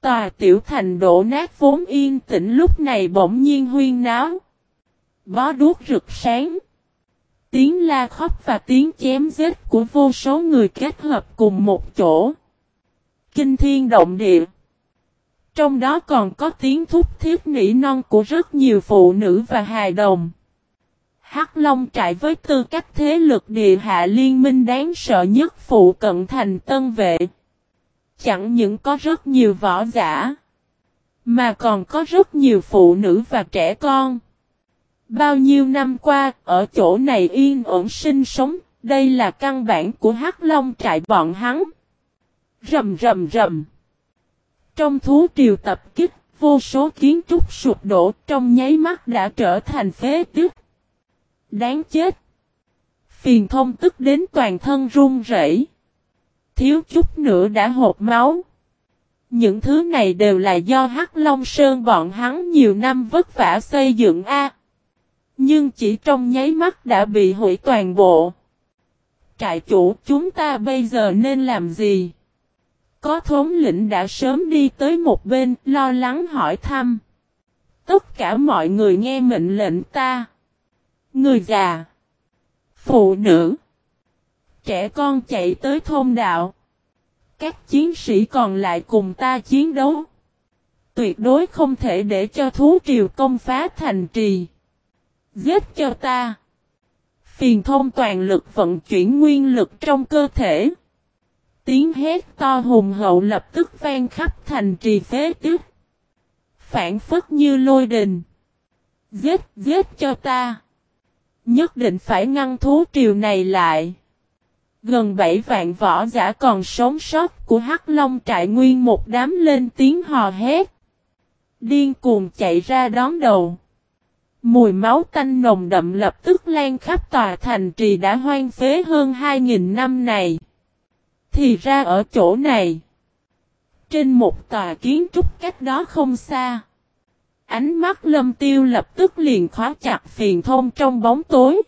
Tòa tiểu thành đổ nát vốn yên tĩnh lúc này bỗng nhiên huyên náo. Bó đuốc rực sáng. Tiếng la khóc và tiếng chém giết của vô số người kết hợp cùng một chỗ. Kinh thiên động địa. Trong đó còn có tiếng thúc thiết nỉ non của rất nhiều phụ nữ và hài đồng. Hắc Long trại với tư cách thế lực địa hạ liên minh đáng sợ nhất phụ cận thành tân vệ. Chẳng những có rất nhiều võ giả, mà còn có rất nhiều phụ nữ và trẻ con. Bao nhiêu năm qua, ở chỗ này yên ổn sinh sống, đây là căn bản của Hắc Long trại bọn hắn. Rầm rầm rầm. Trong thú triều tập kích, vô số kiến trúc sụp đổ trong nháy mắt đã trở thành phế tích. Đáng chết. Phiền thông tức đến toàn thân run rẩy. Thiếu chút nữa đã hộp máu. Những thứ này đều là do Hắc Long Sơn bọn hắn nhiều năm vất vả xây dựng A. Nhưng chỉ trong nháy mắt đã bị hủy toàn bộ. Trại chủ, chúng ta bây giờ nên làm gì? Có thống lĩnh đã sớm đi tới một bên, lo lắng hỏi thăm. Tất cả mọi người nghe mệnh lệnh ta. Người già. Phụ nữ. Trẻ con chạy tới thôn đạo. Các chiến sĩ còn lại cùng ta chiến đấu. Tuyệt đối không thể để cho thú triều công phá thành trì. Giết cho ta. Phiền thông toàn lực vận chuyển nguyên lực trong cơ thể. Tiếng hét to hùng hậu lập tức vang khắp thành trì phế tức. Phản phất như lôi đình. Giết, giết cho ta. Nhất định phải ngăn thú triều này lại. Gần 7 vạn võ giả còn sống sót của Hắc Long trại nguyên một đám lên tiếng hò hét. Điên cuồng chạy ra đón đầu. Mùi máu tanh nồng đậm lập tức lan khắp tòa thành trì đã hoang phế hơn 2.000 năm này. Thì ra ở chỗ này. Trên một tòa kiến trúc cách đó không xa. Ánh mắt lâm tiêu lập tức liền khóa chặt phiền thông trong bóng tối.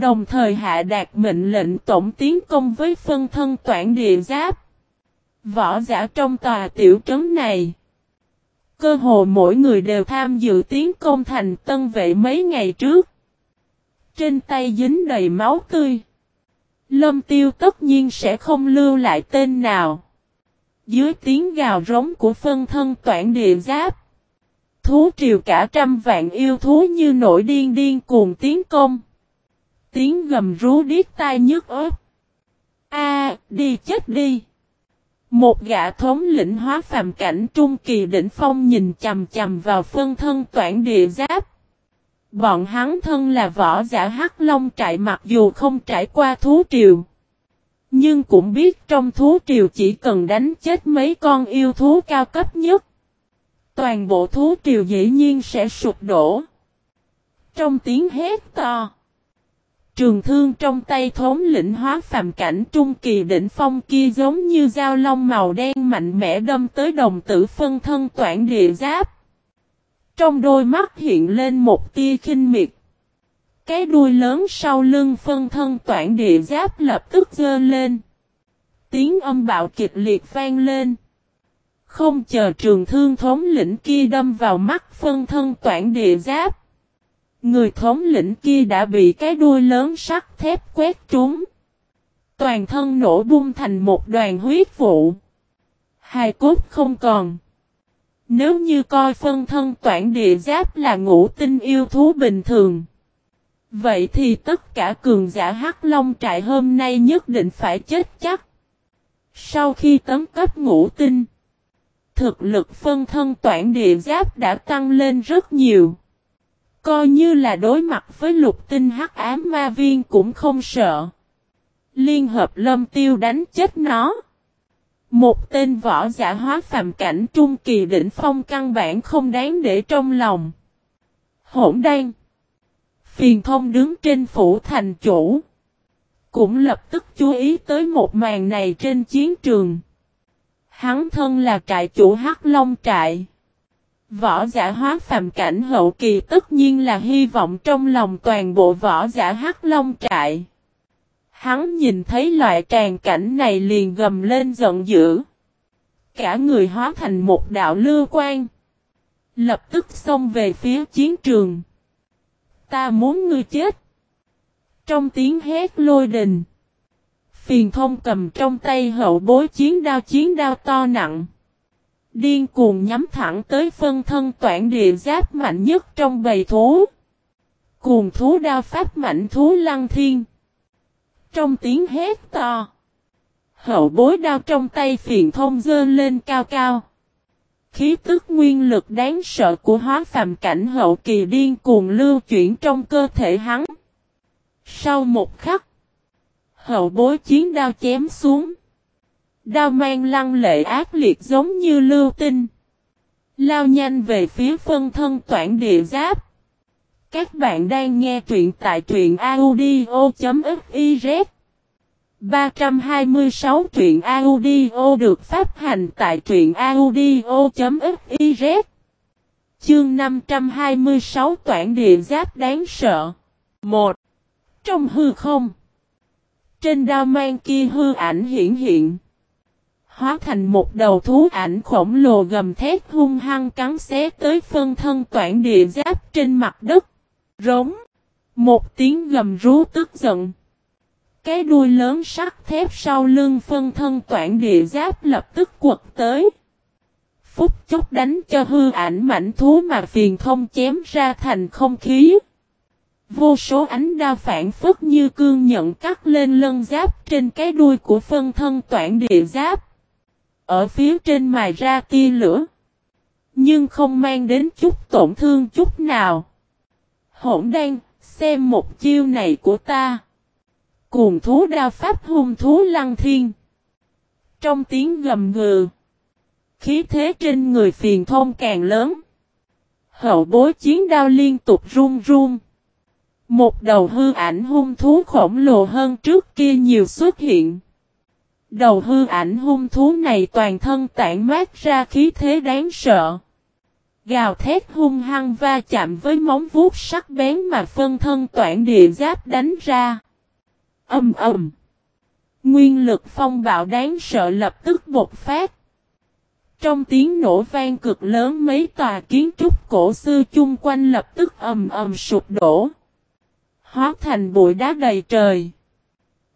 Đồng thời hạ đạt mệnh lệnh tổng tiến công với phân thân toản địa giáp. Võ giả trong tòa tiểu trấn này. Cơ hồ mỗi người đều tham dự tiến công thành tân vệ mấy ngày trước. Trên tay dính đầy máu tươi. Lâm tiêu tất nhiên sẽ không lưu lại tên nào. Dưới tiếng gào rống của phân thân toản địa giáp. Thú triều cả trăm vạn yêu thú như nổi điên điên cuồng tiến công. Tiếng gầm rú điếc tai nhức ớt. A, đi chết đi. Một gã thống lĩnh hóa phàm cảnh trung kỳ đỉnh phong nhìn chầm chầm vào phân thân toản địa giáp. Bọn hắn thân là võ giả hắc long trại mặc dù không trải qua thú triều. Nhưng cũng biết trong thú triều chỉ cần đánh chết mấy con yêu thú cao cấp nhất. Toàn bộ thú triều dĩ nhiên sẽ sụp đổ. Trong tiếng hét to. Trường thương trong tay thống lĩnh hóa phàm cảnh trung kỳ đỉnh phong kia giống như dao long màu đen mạnh mẽ đâm tới đồng tử phân thân toản địa giáp. Trong đôi mắt hiện lên một tia khinh miệt. Cái đuôi lớn sau lưng phân thân toản địa giáp lập tức dơ lên. Tiếng âm bạo kịch liệt vang lên. Không chờ trường thương thống lĩnh kia đâm vào mắt phân thân toản địa giáp. Người thống lĩnh kia đã bị cái đuôi lớn sắt thép quét trúng. Toàn thân nổ bung thành một đoàn huyết vụ. Hai cốt không còn. Nếu như coi phân thân toản địa giáp là ngũ tinh yêu thú bình thường. Vậy thì tất cả cường giả hắc long trại hôm nay nhất định phải chết chắc. Sau khi tấn cấp ngũ tinh, thực lực phân thân toản địa giáp đã tăng lên rất nhiều. Coi như là đối mặt với lục tinh hắc ám ma viên cũng không sợ. Liên hợp lâm tiêu đánh chết nó. Một tên võ giả hóa phàm cảnh trung kỳ đỉnh phong căn bản không đáng để trong lòng. Hỗn đan. Phiền thông đứng trên phủ thành chủ. Cũng lập tức chú ý tới một màn này trên chiến trường. Hắn thân là trại chủ Hắc Long trại. Võ giả hóa phàm cảnh hậu kỳ tất nhiên là hy vọng trong lòng toàn bộ võ giả Hắc Long trại. Hắn nhìn thấy loại tràn cảnh này liền gầm lên giận dữ. cả người hóa thành một đạo lưu quan. Lập tức xông về phía chiến trường. Ta muốn ngươi chết. Trong tiếng hét lôi đình. Phiền thông cầm trong tay hậu bối chiến đao chiến đao to nặng. Điên cuồng nhắm thẳng tới phân thân toản địa giáp mạnh nhất trong bầy thú. Cuồng thú đao pháp mạnh thú lăng thiên. Trong tiếng hét to. Hậu bối đao trong tay phiền thông dơ lên cao cao. Khí tức nguyên lực đáng sợ của hóa phàm cảnh hậu kỳ điên cuồng lưu chuyển trong cơ thể hắn. Sau một khắc, hậu bối chiến đao chém xuống. Đao mang lăng lệ ác liệt giống như lưu tinh. Lao nhanh về phía phân thân toản địa giáp. Các bạn đang nghe truyện tại truyện audio.fiz 326 truyện audio được phát hành tại truyện audio.fiz Chương 526 toản địa giáp đáng sợ 1. Trong hư không Trên đao mang kia hư ảnh hiển hiện Hóa thành một đầu thú ảnh khổng lồ gầm thét hung hăng cắn xé tới phân thân toản địa giáp trên mặt đất Rống Một tiếng gầm rú tức giận cái đuôi lớn sắt thép sau lưng phân thân toản địa giáp lập tức quật tới. Phúc chốc đánh cho hư ảnh mảnh thú mà phiền thông chém ra thành không khí. Vô số ánh đao phản phất như cương nhận cắt lên lân giáp trên cái đuôi của phân thân toản địa giáp. Ở phía trên mài ra tia lửa. Nhưng không mang đến chút tổn thương chút nào. Hỗn đen, xem một chiêu này của ta. Cuồng thú đao pháp hung thú lăng thiên. Trong tiếng gầm gừ. Khí thế trên người phiền thông càng lớn. Hậu bối chiến đao liên tục run run. Một đầu hư ảnh hung thú khổng lồ hơn trước kia nhiều xuất hiện. Đầu hư ảnh hung thú này toàn thân tản mát ra khí thế đáng sợ. Gào thét hung hăng va chạm với móng vuốt sắc bén mà phân thân toản địa giáp đánh ra. Âm ầm. Nguyên lực phong bạo đáng sợ lập tức bột phát. Trong tiếng nổ vang cực lớn mấy tòa kiến trúc cổ xưa chung quanh lập tức ầm ầm sụp đổ. Hóa thành bụi đá đầy trời.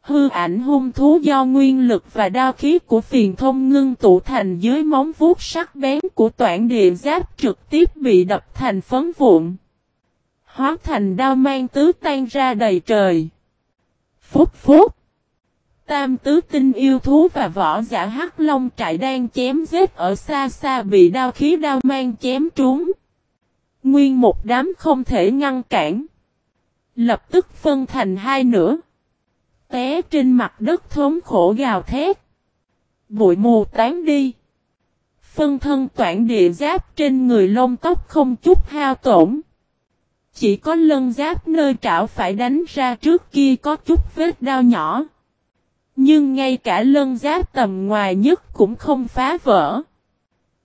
Hư ảnh hung thú do nguyên lực và đao khí của phiền thông ngưng tụ thành dưới móng vuốt sắc bén của toản địa giáp trực tiếp bị đập thành phấn vụn. Hóa thành đao mang tứ tan ra đầy trời. Phúc phúc. Tam tứ tinh yêu thú và võ giả hắc long trại đang chém giết ở xa xa bị đao khí đao mang chém trúng. Nguyên một đám không thể ngăn cản. Lập tức phân thành hai nửa. Té trên mặt đất thốn khổ gào thét. Bụi mù tán đi. Phân thân toản địa giáp trên người lông tóc không chút hao tổn. Chỉ có lân giáp nơi trảo phải đánh ra trước kia có chút vết đau nhỏ. Nhưng ngay cả lân giáp tầm ngoài nhất cũng không phá vỡ.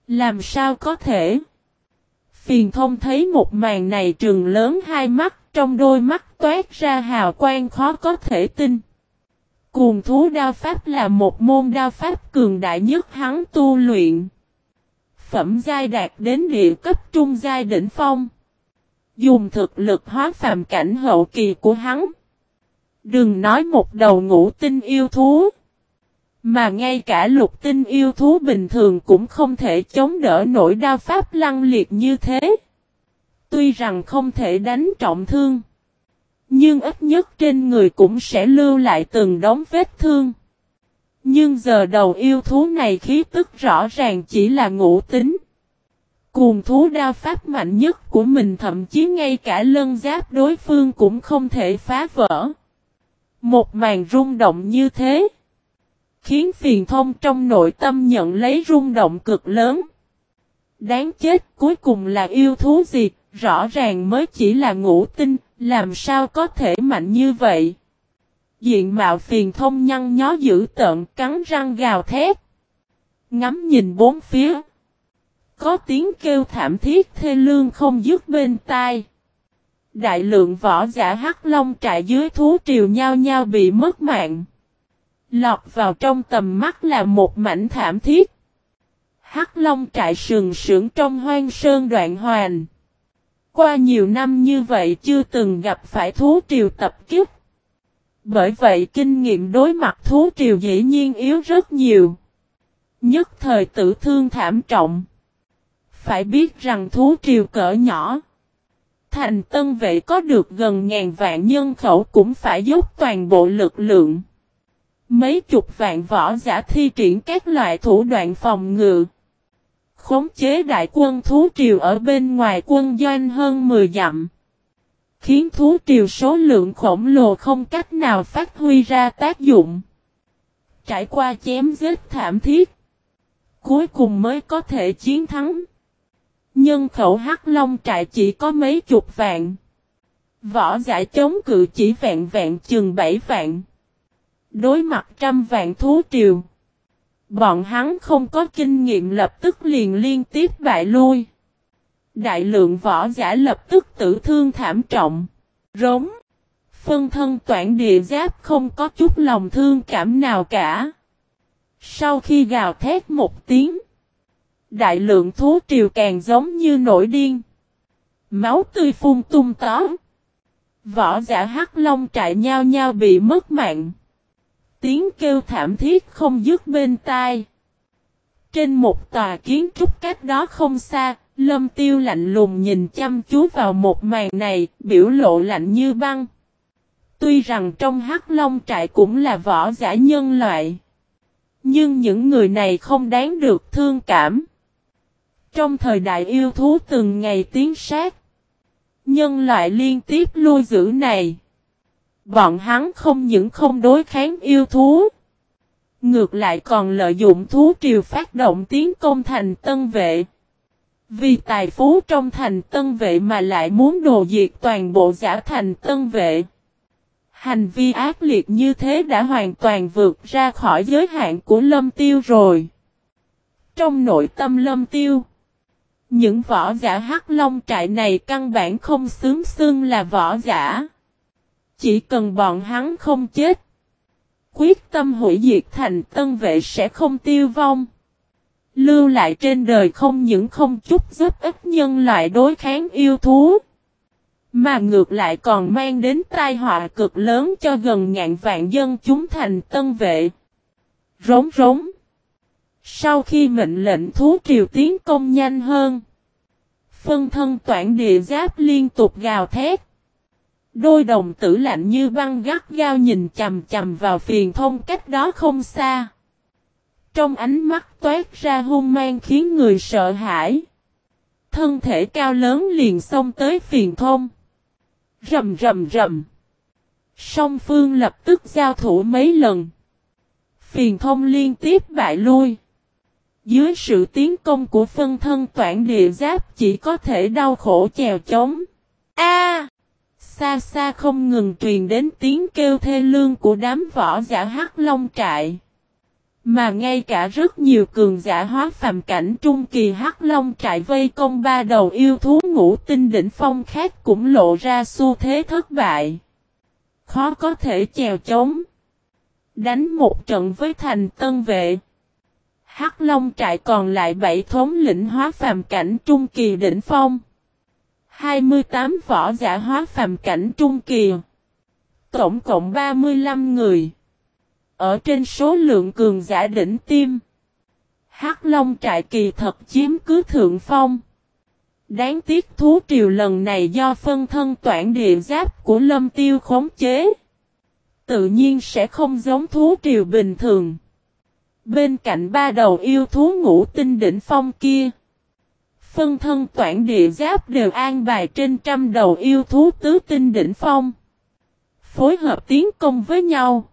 Làm sao có thể? Phiền thông thấy một màn này trừng lớn hai mắt, trong đôi mắt toát ra hào quang khó có thể tin. Cuồng thú đao pháp là một môn đao pháp cường đại nhất hắn tu luyện. Phẩm giai đạt đến địa cấp trung giai đỉnh phong. Dùng thực lực hóa phàm cảnh hậu kỳ của hắn. Đừng nói một đầu ngũ tinh yêu thú. Mà ngay cả lục tinh yêu thú bình thường cũng không thể chống đỡ nổi đao pháp lăng liệt như thế. Tuy rằng không thể đánh trọng thương. Nhưng ít nhất trên người cũng sẽ lưu lại từng đống vết thương. Nhưng giờ đầu yêu thú này khí tức rõ ràng chỉ là ngũ tính. Cuồng thú đao pháp mạnh nhất của mình thậm chí ngay cả lân giáp đối phương cũng không thể phá vỡ. Một màn rung động như thế. Khiến phiền thông trong nội tâm nhận lấy rung động cực lớn. Đáng chết cuối cùng là yêu thú gì, rõ ràng mới chỉ là ngũ tinh, làm sao có thể mạnh như vậy. Diện mạo phiền thông nhăn nhó dữ tợn cắn răng gào thét. Ngắm nhìn bốn phía. Có tiếng kêu thảm thiết thê lương không dứt bên tai. Đại lượng võ giả hắc long trại dưới thú triều nhau nhau bị mất mạng. Lọt vào trong tầm mắt là một mảnh thảm thiết. Hắc Long trại sừng sững trong hoang sơn đoạn hoàn. Qua nhiều năm như vậy chưa từng gặp phải thú triều tập kích. Bởi vậy kinh nghiệm đối mặt thú triều dĩ nhiên yếu rất nhiều. Nhất thời tử thương thảm trọng. Phải biết rằng thú triều cỡ nhỏ. Thành tân vệ có được gần ngàn vạn nhân khẩu cũng phải dốc toàn bộ lực lượng. Mấy chục vạn võ giả thi triển các loại thủ đoạn phòng ngự. Khống chế đại quân thú triều ở bên ngoài quân doanh hơn 10 dặm. Khiến thú triều số lượng khổng lồ không cách nào phát huy ra tác dụng. Trải qua chém giết thảm thiết. Cuối cùng mới có thể chiến thắng. Nhân khẩu Hắc Long trại chỉ có mấy chục vạn. Võ giả chống cự chỉ vẹn vẹn chừng bảy vạn. Đối mặt trăm vạn thú triều. Bọn hắn không có kinh nghiệm lập tức liền liên tiếp bại lui. Đại lượng võ giả lập tức tử thương thảm trọng. Rống. Phân thân toản địa giáp không có chút lòng thương cảm nào cả. Sau khi gào thét một tiếng. Đại lượng thú triều càng giống như nổi điên. Máu tươi phun tung tó. Võ giả hắc long trại nhau nhau bị mất mạng. Tiếng kêu thảm thiết không dứt bên tai. Trên một tòa kiến trúc cách đó không xa, lâm tiêu lạnh lùng nhìn chăm chú vào một màn này, biểu lộ lạnh như băng. Tuy rằng trong hắc long trại cũng là võ giả nhân loại. Nhưng những người này không đáng được thương cảm. Trong thời đại yêu thú từng ngày tiến sát. Nhân loại liên tiếp lui giữ này. Bọn hắn không những không đối kháng yêu thú. Ngược lại còn lợi dụng thú triều phát động tiến công thành tân vệ. Vì tài phú trong thành tân vệ mà lại muốn đồ diệt toàn bộ giả thành tân vệ. Hành vi ác liệt như thế đã hoàn toàn vượt ra khỏi giới hạn của lâm tiêu rồi. Trong nội tâm lâm tiêu. Những võ giả hắc long trại này căn bản không xứng xưng là võ giả. Chỉ cần bọn hắn không chết. Quyết tâm hủy diệt thành tân vệ sẽ không tiêu vong. Lưu lại trên đời không những không chút giúp ích nhân loại đối kháng yêu thú. Mà ngược lại còn mang đến tai họa cực lớn cho gần ngàn vạn dân chúng thành tân vệ. Rống rống. Sau khi mệnh lệnh thú triều tiến công nhanh hơn. Phân thân toản địa giáp liên tục gào thét. Đôi đồng tử lạnh như băng gắt gao nhìn chầm chầm vào phiền thông cách đó không xa. Trong ánh mắt toát ra hung mang khiến người sợ hãi. Thân thể cao lớn liền xông tới phiền thông. Rầm rầm rầm. Song phương lập tức giao thủ mấy lần. Phiền thông liên tiếp bại lui. Dưới sự tiến công của phân thân toản địa giáp chỉ có thể đau khổ chèo chống. A! Xa xa không ngừng truyền đến tiếng kêu thê lương của đám võ giả hắc long trại. Mà ngay cả rất nhiều cường giả hóa phàm cảnh trung kỳ hắc long trại vây công ba đầu yêu thú ngũ tinh đỉnh phong khác cũng lộ ra xu thế thất bại. Khó có thể chèo chống. Đánh một trận với thành tân vệ. Hắc long trại còn lại bảy thống lĩnh hóa phàm cảnh trung kỳ đỉnh phong. 28 võ giả hóa phàm cảnh trung kỳ. Tổng cộng 35 người. Ở trên số lượng cường giả đỉnh tim. Hắc Long trại kỳ thật chiếm cứ thượng phong. Đáng tiếc thú triều lần này do phân thân toản địa giáp của lâm tiêu khống chế. Tự nhiên sẽ không giống thú triều bình thường. Bên cạnh ba đầu yêu thú ngũ tinh đỉnh phong kia. Phân thân toản địa giáp đều an bài trên trăm đầu yêu thú tứ tinh đỉnh phong. Phối hợp tiến công với nhau.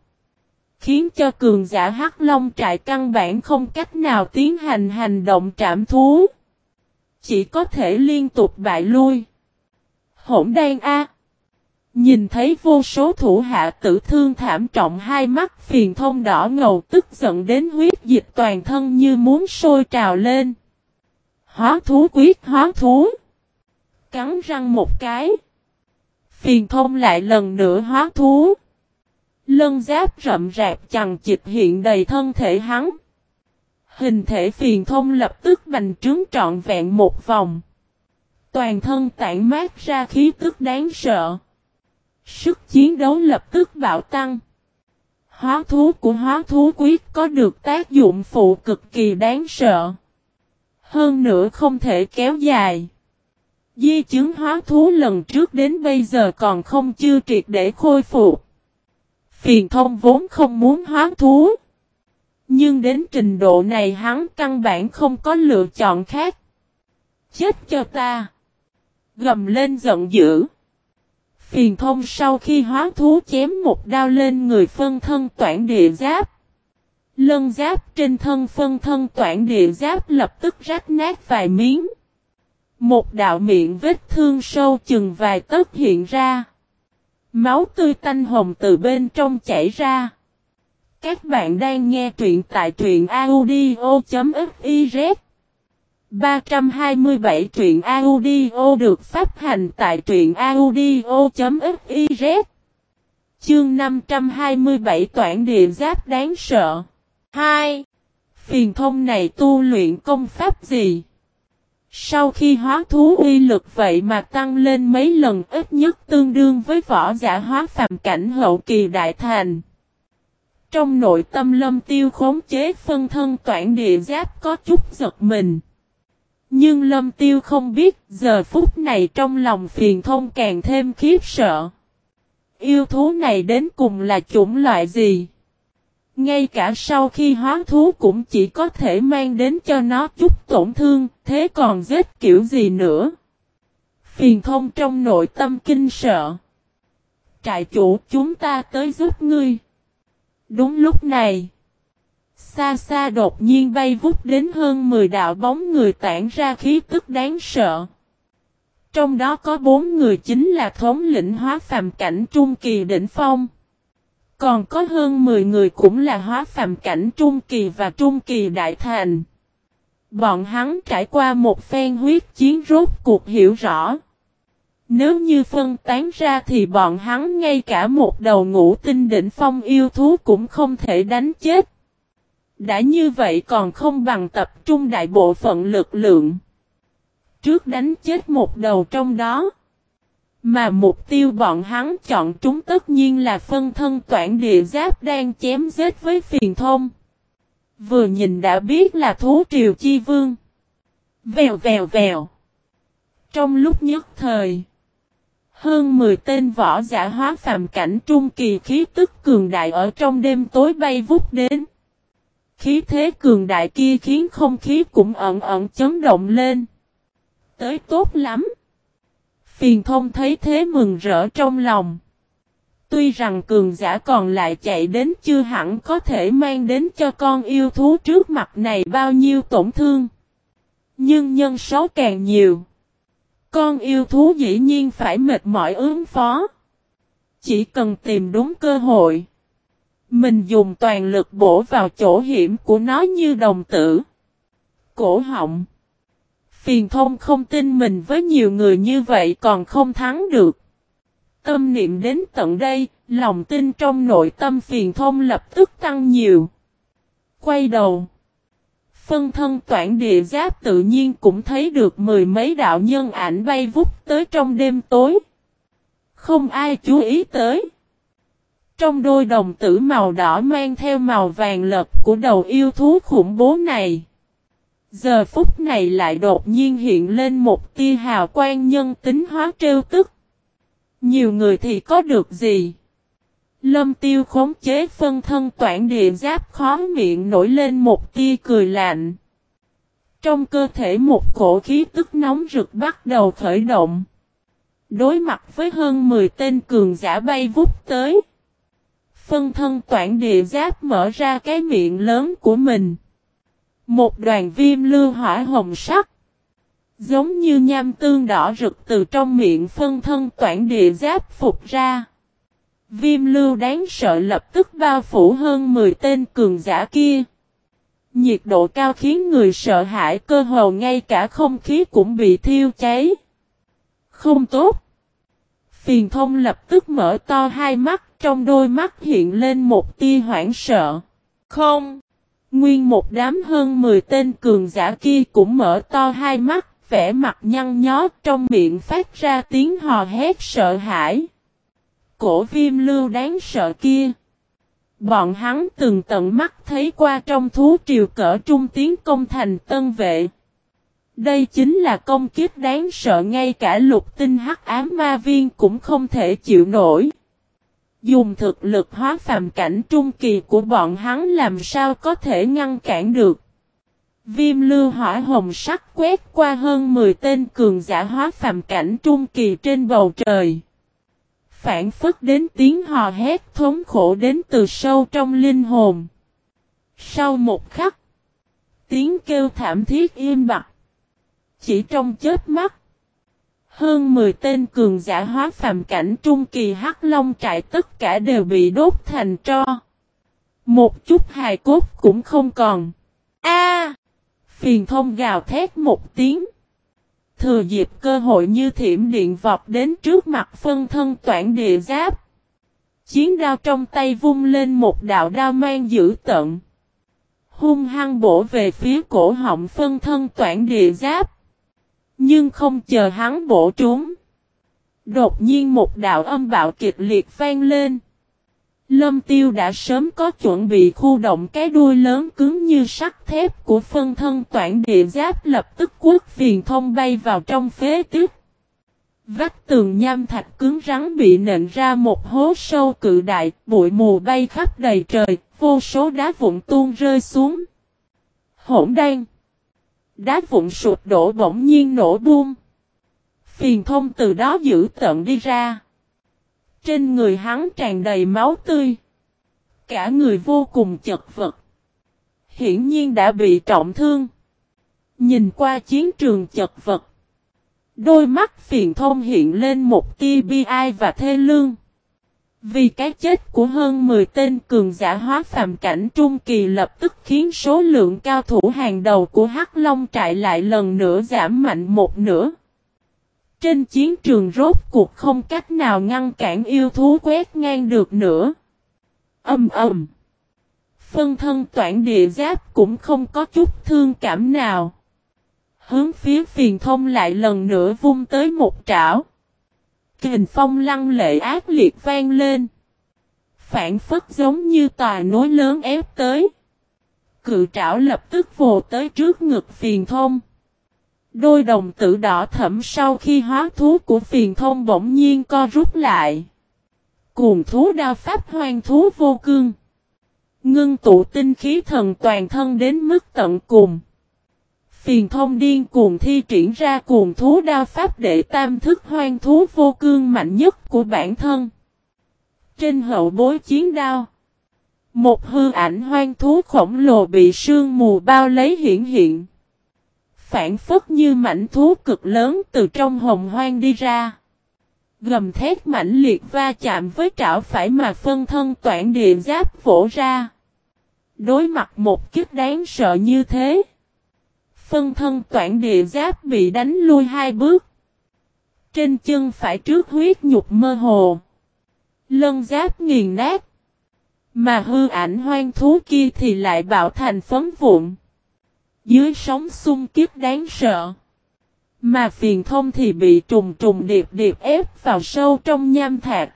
Khiến cho cường giả hắc long trại căn bản không cách nào tiến hành hành động trảm thú. Chỉ có thể liên tục bại lui. Hỗn đen A. Nhìn thấy vô số thủ hạ tử thương thảm trọng hai mắt phiền thông đỏ ngầu tức giận đến huyết dịch toàn thân như muốn sôi trào lên. Hóa thú quyết hóa thú. Cắn răng một cái. Phiền thông lại lần nữa hóa thú. Lân giáp rậm rạp chằng chịch hiện đầy thân thể hắn. Hình thể phiền thông lập tức bành trướng trọn vẹn một vòng. Toàn thân tản mát ra khí tức đáng sợ. Sức chiến đấu lập tức bạo tăng. Hóa thú của hóa thú quyết có được tác dụng phụ cực kỳ đáng sợ. Hơn nữa không thể kéo dài. Di chứng hóa thú lần trước đến bây giờ còn không chưa triệt để khôi phục. Phiền thông vốn không muốn hóa thú. Nhưng đến trình độ này hắn căn bản không có lựa chọn khác. Chết cho ta. Gầm lên giận dữ. Phiền thông sau khi hóa thú chém một đao lên người phân thân toản địa giáp. Lân giáp trên thân phân thân toản địa giáp lập tức rách nát vài miếng. Một đạo miệng vết thương sâu chừng vài tấc hiện ra. Máu tươi tanh hồng từ bên trong chảy ra. Các bạn đang nghe truyện tại truyện audio.fiz 327 truyện audio được phát hành tại truyện audio.fiz Chương 527 toản địa giáp đáng sợ 2. Phiền thông này tu luyện công pháp gì? Sau khi hóa thú uy lực vậy mà tăng lên mấy lần ít nhất tương đương với võ giả hóa phàm cảnh hậu kỳ đại thành. Trong nội tâm lâm tiêu khống chế phân thân toản địa giáp có chút giật mình. Nhưng lâm tiêu không biết giờ phút này trong lòng phiền thông càng thêm khiếp sợ. Yêu thú này đến cùng là chủng loại gì? Ngay cả sau khi hóa thú cũng chỉ có thể mang đến cho nó chút tổn thương, thế còn giết kiểu gì nữa? Phiền thông trong nội tâm kinh sợ. Trại chủ chúng ta tới giúp ngươi. Đúng lúc này. Xa xa đột nhiên bay vút đến hơn 10 đạo bóng người tản ra khí tức đáng sợ. Trong đó có bốn người chính là thống lĩnh hóa phàm cảnh trung kỳ đỉnh phong. Còn có hơn 10 người cũng là hóa phạm cảnh trung kỳ và trung kỳ đại thành. Bọn hắn trải qua một phen huyết chiến rốt cuộc hiểu rõ. Nếu như phân tán ra thì bọn hắn ngay cả một đầu ngũ tinh đỉnh phong yêu thú cũng không thể đánh chết. Đã như vậy còn không bằng tập trung đại bộ phận lực lượng. Trước đánh chết một đầu trong đó. Mà mục tiêu bọn hắn chọn chúng tất nhiên là phân thân toản địa giáp đang chém giết với phiền thông. Vừa nhìn đã biết là thú triều chi vương. Vèo vèo vèo. Trong lúc nhất thời. Hơn 10 tên võ giả hóa phàm cảnh trung kỳ khí tức cường đại ở trong đêm tối bay vút đến. Khí thế cường đại kia khiến không khí cũng ẩn ẩn chấn động lên. Tới tốt lắm. Phiền thông thấy thế mừng rỡ trong lòng. Tuy rằng cường giả còn lại chạy đến chưa hẳn có thể mang đến cho con yêu thú trước mặt này bao nhiêu tổn thương. Nhưng nhân số càng nhiều. Con yêu thú dĩ nhiên phải mệt mỏi ứng phó. Chỉ cần tìm đúng cơ hội. Mình dùng toàn lực bổ vào chỗ hiểm của nó như đồng tử. Cổ họng. Phiền thông không tin mình với nhiều người như vậy còn không thắng được. Tâm niệm đến tận đây, lòng tin trong nội tâm phiền thông lập tức tăng nhiều. Quay đầu. Phân thân toản địa giáp tự nhiên cũng thấy được mười mấy đạo nhân ảnh bay vút tới trong đêm tối. Không ai chú ý tới. Trong đôi đồng tử màu đỏ mang theo màu vàng lật của đầu yêu thú khủng bố này. Giờ phút này lại đột nhiên hiện lên một tia hào quang nhân tính hóa trêu tức. Nhiều người thì có được gì? Lâm tiêu khống chế phân thân toản địa giáp khó miệng nổi lên một tia cười lạnh. Trong cơ thể một cổ khí tức nóng rực bắt đầu khởi động. Đối mặt với hơn 10 tên cường giả bay vút tới. Phân thân toản địa giáp mở ra cái miệng lớn của mình. Một đoàn viêm lưu hỏa hồng sắc. Giống như nham tương đỏ rực từ trong miệng phân thân toản địa giáp phục ra. Viêm lưu đáng sợ lập tức bao phủ hơn 10 tên cường giả kia. Nhiệt độ cao khiến người sợ hãi cơ hồ ngay cả không khí cũng bị thiêu cháy. Không tốt. Phiền thông lập tức mở to hai mắt, trong đôi mắt hiện lên một tia hoảng sợ. Không. Nguyên một đám hơn 10 tên cường giả kia cũng mở to hai mắt, vẻ mặt nhăn nhó trong miệng phát ra tiếng hò hét sợ hãi. Cổ viêm lưu đáng sợ kia. Bọn hắn từng tận mắt thấy qua trong thú triều cỡ trung tiến công thành tân vệ. Đây chính là công kiếp đáng sợ ngay cả lục tinh hắc ám ma viên cũng không thể chịu nổi. Dùng thực lực hóa phàm cảnh trung kỳ của bọn hắn làm sao có thể ngăn cản được. Viêm lưu hỏa hồng sắc quét qua hơn 10 tên cường giả hóa phàm cảnh trung kỳ trên bầu trời. Phản phất đến tiếng hò hét thống khổ đến từ sâu trong linh hồn. Sau một khắc, tiếng kêu thảm thiết im bặt. Chỉ trong chết mắt, hơn 10 tên cường giả hóa phàm cảnh trung kỳ hắc long trại tất cả đều bị đốt thành tro. Một chút hài cốt cũng không còn. A! phiền thông gào thét một tiếng. Thừa dịp cơ hội như thiểm điện vọt đến trước mặt phân thân toản địa giáp. Chiến đao trong tay vung lên một đạo đao mang dữ tận. Hung hăng bổ về phía cổ họng phân thân toản địa giáp. Nhưng không chờ hắn bổ trúng. Đột nhiên một đạo âm bạo kịch liệt vang lên. Lâm tiêu đã sớm có chuẩn bị khu động cái đuôi lớn cứng như sắt thép của phân thân toản địa giáp lập tức quốc phiền thông bay vào trong phế tức. Vách tường nham thạch cứng rắn bị nện ra một hố sâu cự đại, bụi mù bay khắp đầy trời, vô số đá vụn tuôn rơi xuống. Hỗn đan. Đá vụn sụp đổ bỗng nhiên nổ buông. Phiền thông từ đó giữ tận đi ra. Trên người hắn tràn đầy máu tươi. Cả người vô cùng chật vật. Hiển nhiên đã bị trọng thương. Nhìn qua chiến trường chật vật. Đôi mắt phiền thông hiện lên một tia bi ai và thê lương. Vì cái chết của hơn 10 tên cường giả hóa phàm cảnh trung kỳ lập tức khiến số lượng cao thủ hàng đầu của Hắc Long trại lại lần nữa giảm mạnh một nửa. Trên chiến trường rốt cuộc không cách nào ngăn cản yêu thú quét ngang được nữa. Âm ầm. Phân thân toản địa giáp cũng không có chút thương cảm nào. Hướng phía phiền thông lại lần nữa vung tới một trảo. Kình phong lăng lệ ác liệt vang lên. Phản phất giống như tòa nối lớn ép tới. Cự trảo lập tức vồ tới trước ngực phiền thông. Đôi đồng tử đỏ thẫm sau khi hóa thú của phiền thông bỗng nhiên co rút lại. Cuồng thú đao pháp hoang thú vô cương. Ngưng tụ tinh khí thần toàn thân đến mức tận cùng. Phiền thông điên cuồng thi triển ra cuồng thú đao pháp để tam thức hoang thú vô cương mạnh nhất của bản thân. Trên hậu bối chiến đao. Một hư ảnh hoang thú khổng lồ bị sương mù bao lấy hiển hiện phản phất như mảnh thú cực lớn từ trong hồng hoang đi ra. Gầm thét mãnh liệt va chạm với trảo phải mà phân thân toản địa giáp vỗ ra. Đối mặt một kiếp đáng sợ như thế. Phân thân toản địa giáp bị đánh lui hai bước. Trên chân phải trước huyết nhục mơ hồ. Lân giáp nghiền nát. Mà hư ảnh hoang thú kia thì lại bạo thành phấn vụn. Dưới sóng xung kiếp đáng sợ. Mà phiền thông thì bị trùng trùng điệp điệp ép vào sâu trong nham thạch.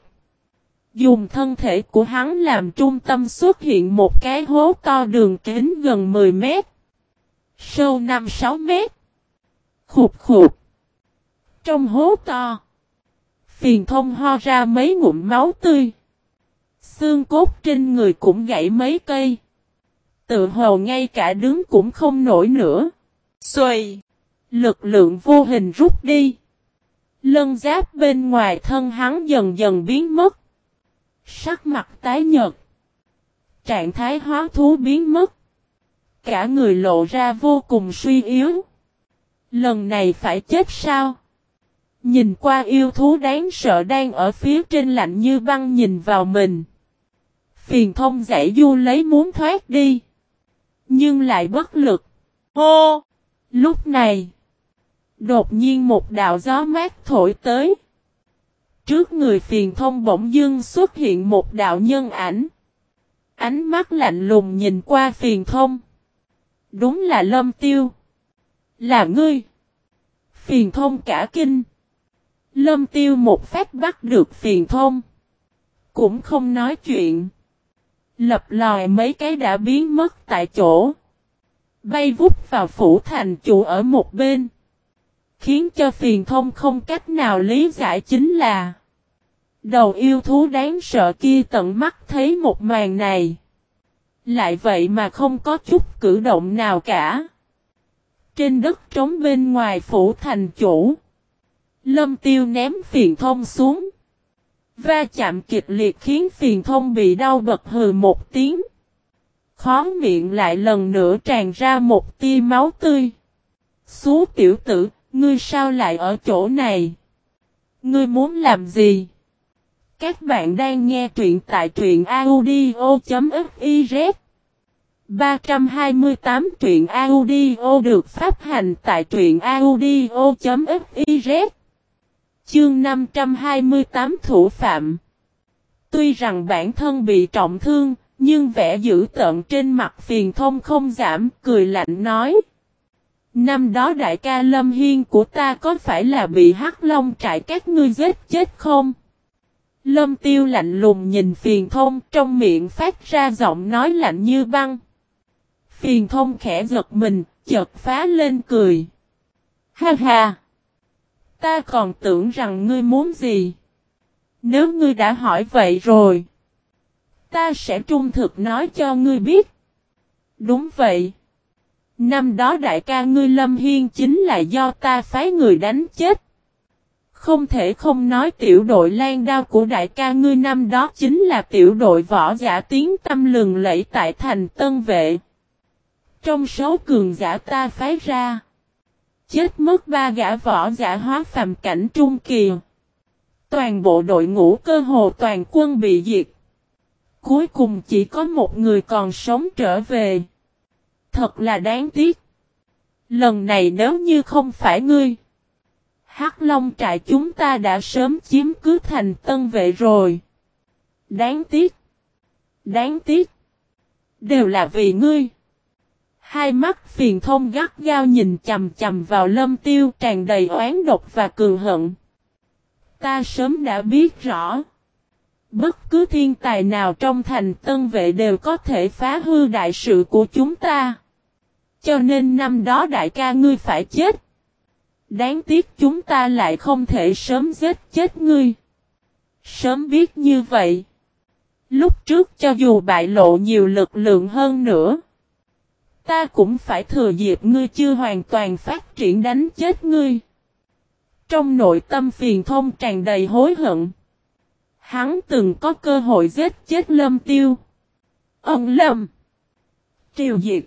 Dùng thân thể của hắn làm trung tâm xuất hiện một cái hố to đường kính gần 10 mét. Sâu 5-6 mét. Khục khục. Trong hố to. Phiền thông ho ra mấy ngụm máu tươi. Xương cốt trên người cũng gãy mấy cây. Tự hồ ngay cả đứng cũng không nổi nữa. Xuầy. Lực lượng vô hình rút đi. Lân giáp bên ngoài thân hắn dần dần biến mất. Sắc mặt tái nhợt. Trạng thái hóa thú biến mất. Cả người lộ ra vô cùng suy yếu. Lần này phải chết sao? Nhìn qua yêu thú đáng sợ đang ở phía trên lạnh như băng nhìn vào mình. Phiền thông giải du lấy muốn thoát đi. Nhưng lại bất lực. Hô! Lúc này, đột nhiên một đạo gió mát thổi tới. Trước người phiền thông bỗng dưng xuất hiện một đạo nhân ảnh. Ánh mắt lạnh lùng nhìn qua phiền thông. Đúng là lâm tiêu. Là ngươi. Phiền thông cả kinh. Lâm tiêu một phát bắt được phiền thông. Cũng không nói chuyện. Lập lòi mấy cái đã biến mất tại chỗ. Bay vút vào phủ thành chủ ở một bên. Khiến cho phiền thông không cách nào lý giải chính là. Đầu yêu thú đáng sợ kia tận mắt thấy một màn này. Lại vậy mà không có chút cử động nào cả. Trên đất trống bên ngoài phủ thành chủ. Lâm tiêu ném phiền thông xuống. Va chạm kịch liệt khiến phiền thông bị đau bật hừ một tiếng. Khó miệng lại lần nữa tràn ra một tia máu tươi. Xú tiểu tử, ngươi sao lại ở chỗ này? Ngươi muốn làm gì? Các bạn đang nghe truyện tại truyện audio.fiz 328 truyện audio được phát hành tại truyện audio.fiz Chương 528 Thủ Phạm Tuy rằng bản thân bị trọng thương, nhưng vẻ dữ tợn trên mặt phiền thông không giảm, cười lạnh nói. Năm đó đại ca Lâm Hiên của ta có phải là bị hắc long trại các ngươi giết chết không? Lâm tiêu lạnh lùng nhìn phiền thông trong miệng phát ra giọng nói lạnh như băng. Phiền thông khẽ giật mình, chợt phá lên cười. Ha ha! Ta còn tưởng rằng ngươi muốn gì? Nếu ngươi đã hỏi vậy rồi, ta sẽ trung thực nói cho ngươi biết. Đúng vậy. Năm đó đại ca ngươi Lâm Hiên chính là do ta phái người đánh chết. Không thể không nói tiểu đội lan đao của đại ca ngươi năm đó chính là tiểu đội võ giả tiếng tâm lừng lẫy tại thành tân vệ. Trong số cường giả ta phái ra. Chết mất ba gã võ giả hóa phàm cảnh trung kỳ. Toàn bộ đội ngũ cơ hồ toàn quân bị diệt. Cuối cùng chỉ có một người còn sống trở về. Thật là đáng tiếc. Lần này nếu như không phải ngươi. Hắc Long trại chúng ta đã sớm chiếm cứ thành tân vệ rồi. Đáng tiếc. Đáng tiếc. Đều là vì ngươi. Hai mắt phiền thông gắt gao nhìn chầm chầm vào lâm tiêu tràn đầy oán độc và cường hận. Ta sớm đã biết rõ. Bất cứ thiên tài nào trong thành tân vệ đều có thể phá hư đại sự của chúng ta. Cho nên năm đó đại ca ngươi phải chết. Đáng tiếc chúng ta lại không thể sớm giết chết ngươi. Sớm biết như vậy. Lúc trước cho dù bại lộ nhiều lực lượng hơn nữa. Ta cũng phải thừa dịp ngươi chưa hoàn toàn phát triển đánh chết ngươi. Trong nội tâm phiền thông tràn đầy hối hận. Hắn từng có cơ hội giết chết lâm tiêu. Ân lâm. Triều diệt.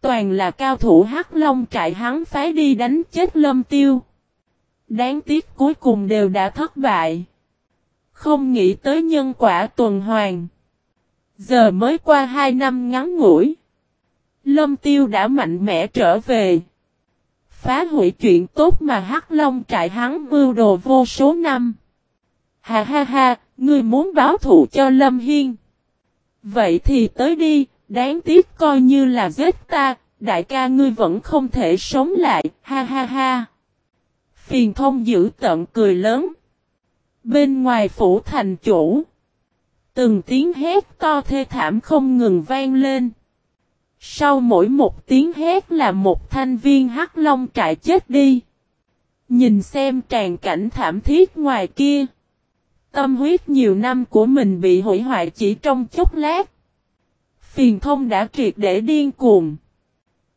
Toàn là cao thủ hắc long trại hắn phái đi đánh chết lâm tiêu. Đáng tiếc cuối cùng đều đã thất bại. Không nghĩ tới nhân quả tuần hoàn. Giờ mới qua hai năm ngắn ngủi. Lâm tiêu đã mạnh mẽ trở về. Phá hủy chuyện tốt mà Hắc Long trại hắn mưu đồ vô số năm. Ha ha ha, ngươi muốn báo thù cho Lâm Hiên. Vậy thì tới đi, đáng tiếc coi như là giết ta, đại ca ngươi vẫn không thể sống lại, ha ha ha. Phiền thông giữ tận cười lớn. Bên ngoài phủ thành chủ. Từng tiếng hét to thê thảm không ngừng vang lên. Sau mỗi một tiếng hét là một thanh viên hắc long trại chết đi. Nhìn xem tràn cảnh thảm thiết ngoài kia. Tâm huyết nhiều năm của mình bị hủy hoại chỉ trong chốc lát. Phiền thông đã triệt để điên cuồng.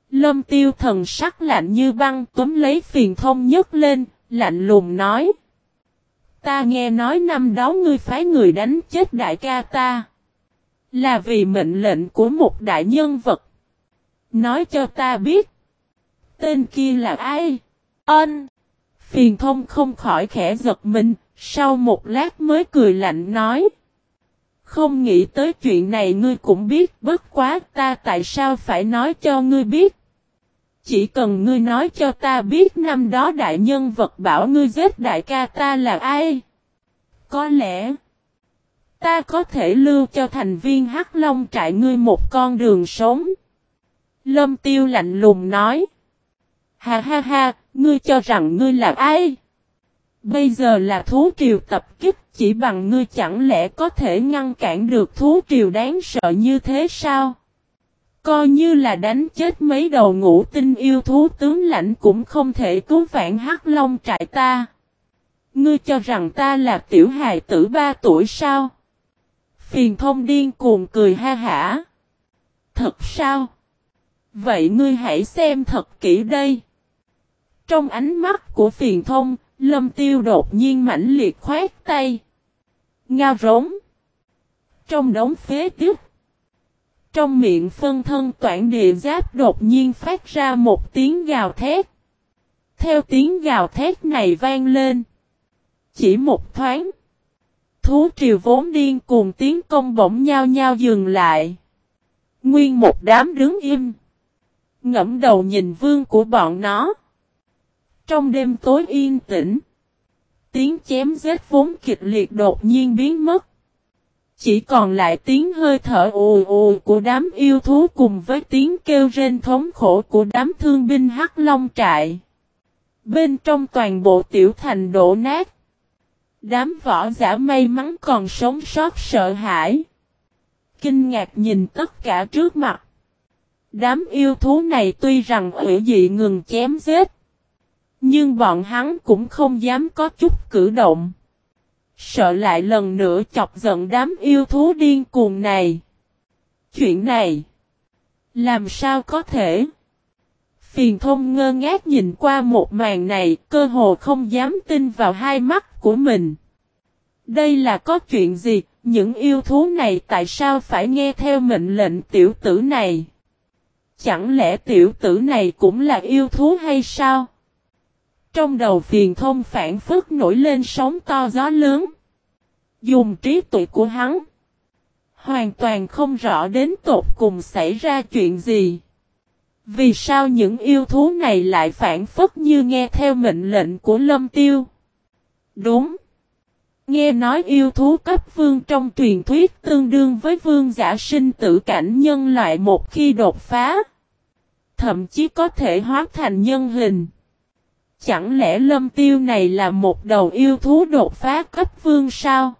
Lâm tiêu thần sắc lạnh như băng túm lấy phiền thông nhấc lên, lạnh lùng nói. Ta nghe nói năm đó ngươi phái người đánh chết đại ca ta. Là vì mệnh lệnh của một đại nhân vật. Nói cho ta biết. Tên kia là ai? Ân. Phiền thông không khỏi khẽ giật mình, sau một lát mới cười lạnh nói. Không nghĩ tới chuyện này ngươi cũng biết, bất quá ta tại sao phải nói cho ngươi biết. Chỉ cần ngươi nói cho ta biết năm đó đại nhân vật bảo ngươi giết đại ca ta là ai. Có lẽ, ta có thể lưu cho thành viên Hắc Long trại ngươi một con đường sống. Lâm tiêu lạnh lùng nói. Ha ha ha, ngươi cho rằng ngươi là ai? Bây giờ là thú triều tập kích, chỉ bằng ngươi chẳng lẽ có thể ngăn cản được thú triều đáng sợ như thế sao? Coi như là đánh chết mấy đầu ngũ tinh yêu thú tướng lãnh cũng không thể cứu vãn hắc long trại ta. Ngươi cho rằng ta là tiểu hài tử ba tuổi sao? Phiền thông điên cuồng cười ha hả. Thật sao? Vậy ngươi hãy xem thật kỹ đây. Trong ánh mắt của phiền thông, lâm tiêu đột nhiên mãnh liệt khoét tay. Ngao rống. Trong đống phế tiếp. Trong miệng phân thân toản địa giáp đột nhiên phát ra một tiếng gào thét. Theo tiếng gào thét này vang lên. Chỉ một thoáng. Thú triều vốn điên cùng tiếng công bỗng nhau nhau dừng lại. Nguyên một đám đứng im. Ngẫm đầu nhìn vương của bọn nó. Trong đêm tối yên tĩnh. Tiếng chém giết vốn kịch liệt đột nhiên biến mất. Chỉ còn lại tiếng hơi thở ù ù của đám yêu thú cùng với tiếng kêu rên thống khổ của đám thương binh hắc long trại. Bên trong toàn bộ tiểu thành đổ nát. Đám võ giả may mắn còn sống sót sợ hãi. Kinh ngạc nhìn tất cả trước mặt. Đám yêu thú này tuy rằng ủy dị ngừng chém giết. Nhưng bọn hắn cũng không dám có chút cử động. Sợ lại lần nữa chọc giận đám yêu thú điên cuồng này. Chuyện này. Làm sao có thể? Phiền thông ngơ ngác nhìn qua một màn này, cơ hồ không dám tin vào hai mắt của mình. Đây là có chuyện gì, những yêu thú này tại sao phải nghe theo mệnh lệnh tiểu tử này? Chẳng lẽ tiểu tử này cũng là yêu thú hay sao? Trong đầu phiền thông phản phức nổi lên sóng to gió lớn. Dùng trí tuệ của hắn. Hoàn toàn không rõ đến tột cùng xảy ra chuyện gì. Vì sao những yêu thú này lại phản phất như nghe theo mệnh lệnh của lâm tiêu? Đúng. Nghe nói yêu thú cấp vương trong truyền thuyết tương đương với vương giả sinh tử cảnh nhân loại một khi đột phá. Thậm chí có thể hóa thành nhân hình. Chẳng lẽ lâm tiêu này là một đầu yêu thú đột phá cấp vương sao?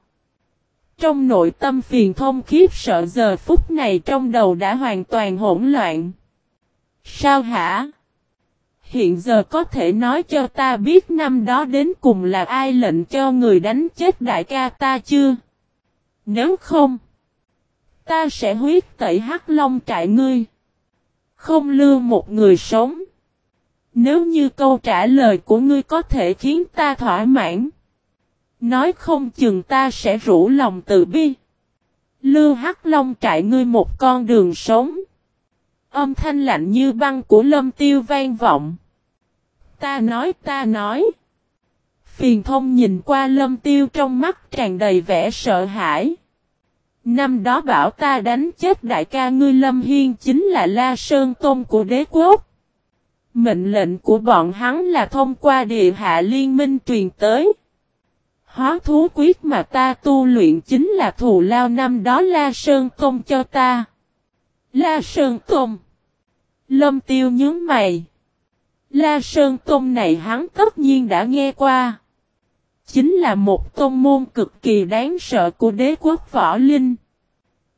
Trong nội tâm phiền thông khiếp sợ giờ phút này trong đầu đã hoàn toàn hỗn loạn. Sao hả? Hiện giờ có thể nói cho ta biết năm đó đến cùng là ai lệnh cho người đánh chết đại ca ta chưa? Nếu không, ta sẽ huyết tẩy hắc long trại ngươi. Không lưu một người sống. Nếu như câu trả lời của ngươi có thể khiến ta thỏa mãn. Nói không chừng ta sẽ rủ lòng từ bi. Lưu Hắc Long trại ngươi một con đường sống. Âm thanh lạnh như băng của lâm tiêu vang vọng. Ta nói ta nói. Phiền thông nhìn qua lâm tiêu trong mắt tràn đầy vẻ sợ hãi. Năm đó bảo ta đánh chết đại ca ngươi lâm hiên chính là La Sơn Tôn của đế quốc. Mệnh lệnh của bọn hắn là thông qua địa hạ liên minh truyền tới. Hóa thú quyết mà ta tu luyện chính là thù lao năm đó La Sơn Tôn cho ta. La Sơn Tôn. Lâm tiêu nhướng mày. La Sơn Tôn này hắn tất nhiên đã nghe qua. Chính là một tôn môn cực kỳ đáng sợ của đế quốc võ linh.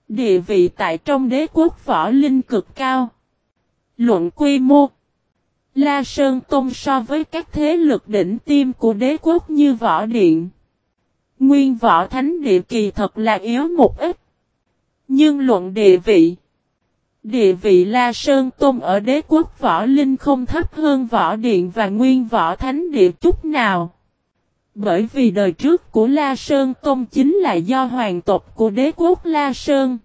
Địa vị tại trong đế quốc võ linh cực cao. Luận quy mô. La Sơn Tôn so với các thế lực đỉnh tiêm của đế quốc như võ điện. Nguyên võ thánh địa kỳ thật là yếu một ít. Nhưng luận địa vị. Địa vị La Sơn Tôn ở đế quốc võ linh không thấp hơn võ điện và nguyên võ thánh địa chút nào. Bởi vì đời trước của La Sơn Tôn chính là do hoàng tộc của đế quốc La Sơn.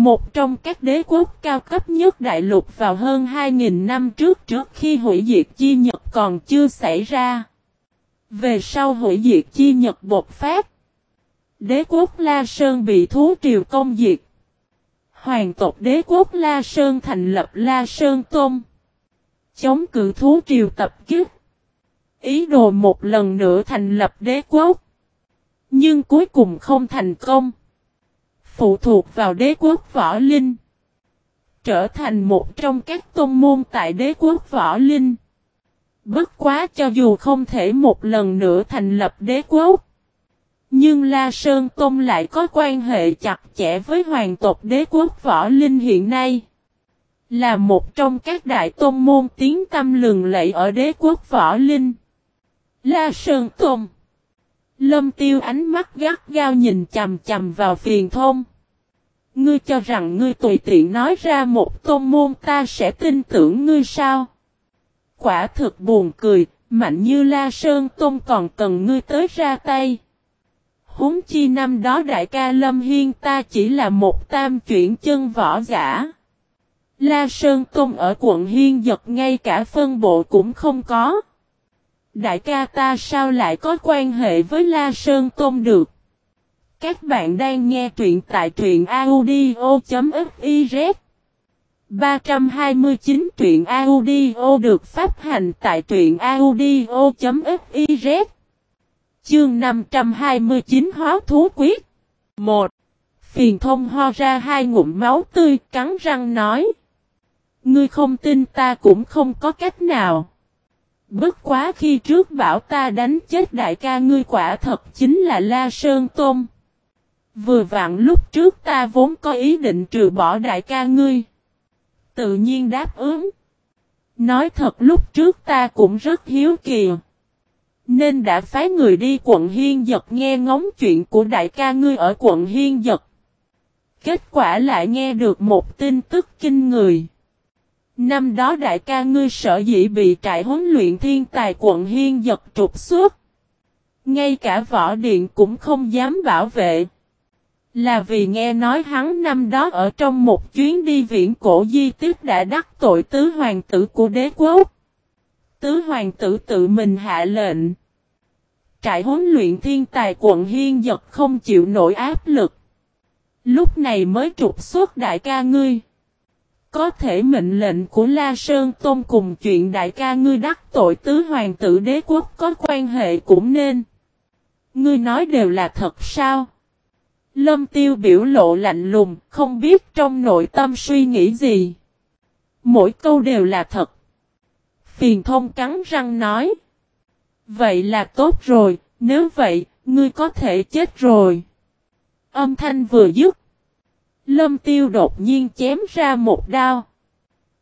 Một trong các đế quốc cao cấp nhất đại lục vào hơn 2.000 năm trước trước khi hủy diệt chi Nhật còn chưa xảy ra. Về sau hủy diệt chi Nhật bột phát. Đế quốc La Sơn bị thú triều công diệt. Hoàng tộc đế quốc La Sơn thành lập La Sơn Tôn. Chống cự thú triều tập kích. Ý đồ một lần nữa thành lập đế quốc. Nhưng cuối cùng không thành công. Phụ thuộc vào đế quốc võ linh. Trở thành một trong các tôn môn tại đế quốc võ linh. Bất quá cho dù không thể một lần nữa thành lập đế quốc. Nhưng La Sơn Tôn lại có quan hệ chặt chẽ với hoàng tộc đế quốc võ linh hiện nay. Là một trong các đại tôn môn tiếng tâm lừng lẫy ở đế quốc võ linh. La Sơn Tôn Lâm tiêu ánh mắt gắt gao nhìn chầm chầm vào phiền thông. Ngươi cho rằng ngươi tùy tiện nói ra một tôn môn ta sẽ tin tưởng ngươi sao? Quả thực buồn cười, mạnh như La Sơn Tôn còn cần ngươi tới ra tay. Húng chi năm đó đại ca Lâm Hiên ta chỉ là một tam chuyển chân võ giả. La Sơn Tôn ở quận Hiên giật ngay cả phân bộ cũng không có. Đại ca ta sao lại có quan hệ với La Sơn Tôn được? Các bạn đang nghe truyện tại truyện audio.fiz 329 truyện audio được phát hành tại truyện audio.fiz Chương 529 Hóa Thú Quyết. 1. Phiền thông ho ra hai ngụm máu tươi, cắn răng nói. Ngươi không tin ta cũng không có cách nào. Bất quá khi trước bảo ta đánh chết đại ca ngươi quả thật chính là La Sơn Tôn. Vừa vặn lúc trước ta vốn có ý định trừ bỏ đại ca ngươi Tự nhiên đáp ứng Nói thật lúc trước ta cũng rất hiếu kỳ nên đã phái người đi quận Hiên Giật nghe ngóng chuyện của đại ca ngươi ở quận Hiên Giật. Kết quả lại nghe được một tin tức kinh người. Năm đó đại ca ngươi sợ dĩ bị trại huấn luyện thiên tài quận Hiên Giật trục xuất. Ngay cả võ điện cũng không dám bảo vệ. Là vì nghe nói hắn năm đó ở trong một chuyến đi viễn cổ di tích đã đắc tội tứ hoàng tử của đế quốc. Tứ hoàng tử tự mình hạ lệnh. Trại huấn luyện thiên tài quận Hiên giật không chịu nổi áp lực. Lúc này mới trục xuất đại ca ngươi. Có thể mệnh lệnh của La Sơn Tôn cùng chuyện đại ca ngươi đắc tội tứ hoàng tử đế quốc có quan hệ cũng nên. Ngươi nói đều là thật sao? Lâm tiêu biểu lộ lạnh lùng, không biết trong nội tâm suy nghĩ gì. Mỗi câu đều là thật. Phiền thông cắn răng nói. Vậy là tốt rồi, nếu vậy, ngươi có thể chết rồi. Âm thanh vừa dứt. Lâm tiêu đột nhiên chém ra một đao.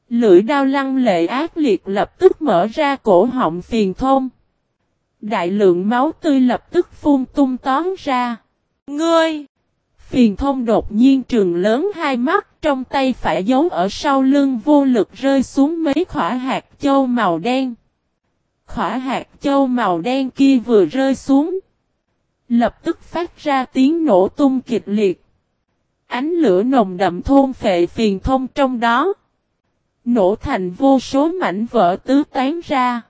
Lưỡi đao lăng lệ ác liệt lập tức mở ra cổ họng phiền thông. Đại lượng máu tươi lập tức phun tung tóm ra. Ngươi! Phiền thông đột nhiên trường lớn hai mắt, trong tay phải giấu ở sau lưng vô lực rơi xuống mấy khỏa hạt châu màu đen. Khỏa hạt châu màu đen kia vừa rơi xuống. Lập tức phát ra tiếng nổ tung kịch liệt. Ánh lửa nồng đậm thôn phệ phiền thông trong đó. Nổ thành vô số mảnh vỡ tứ tán ra.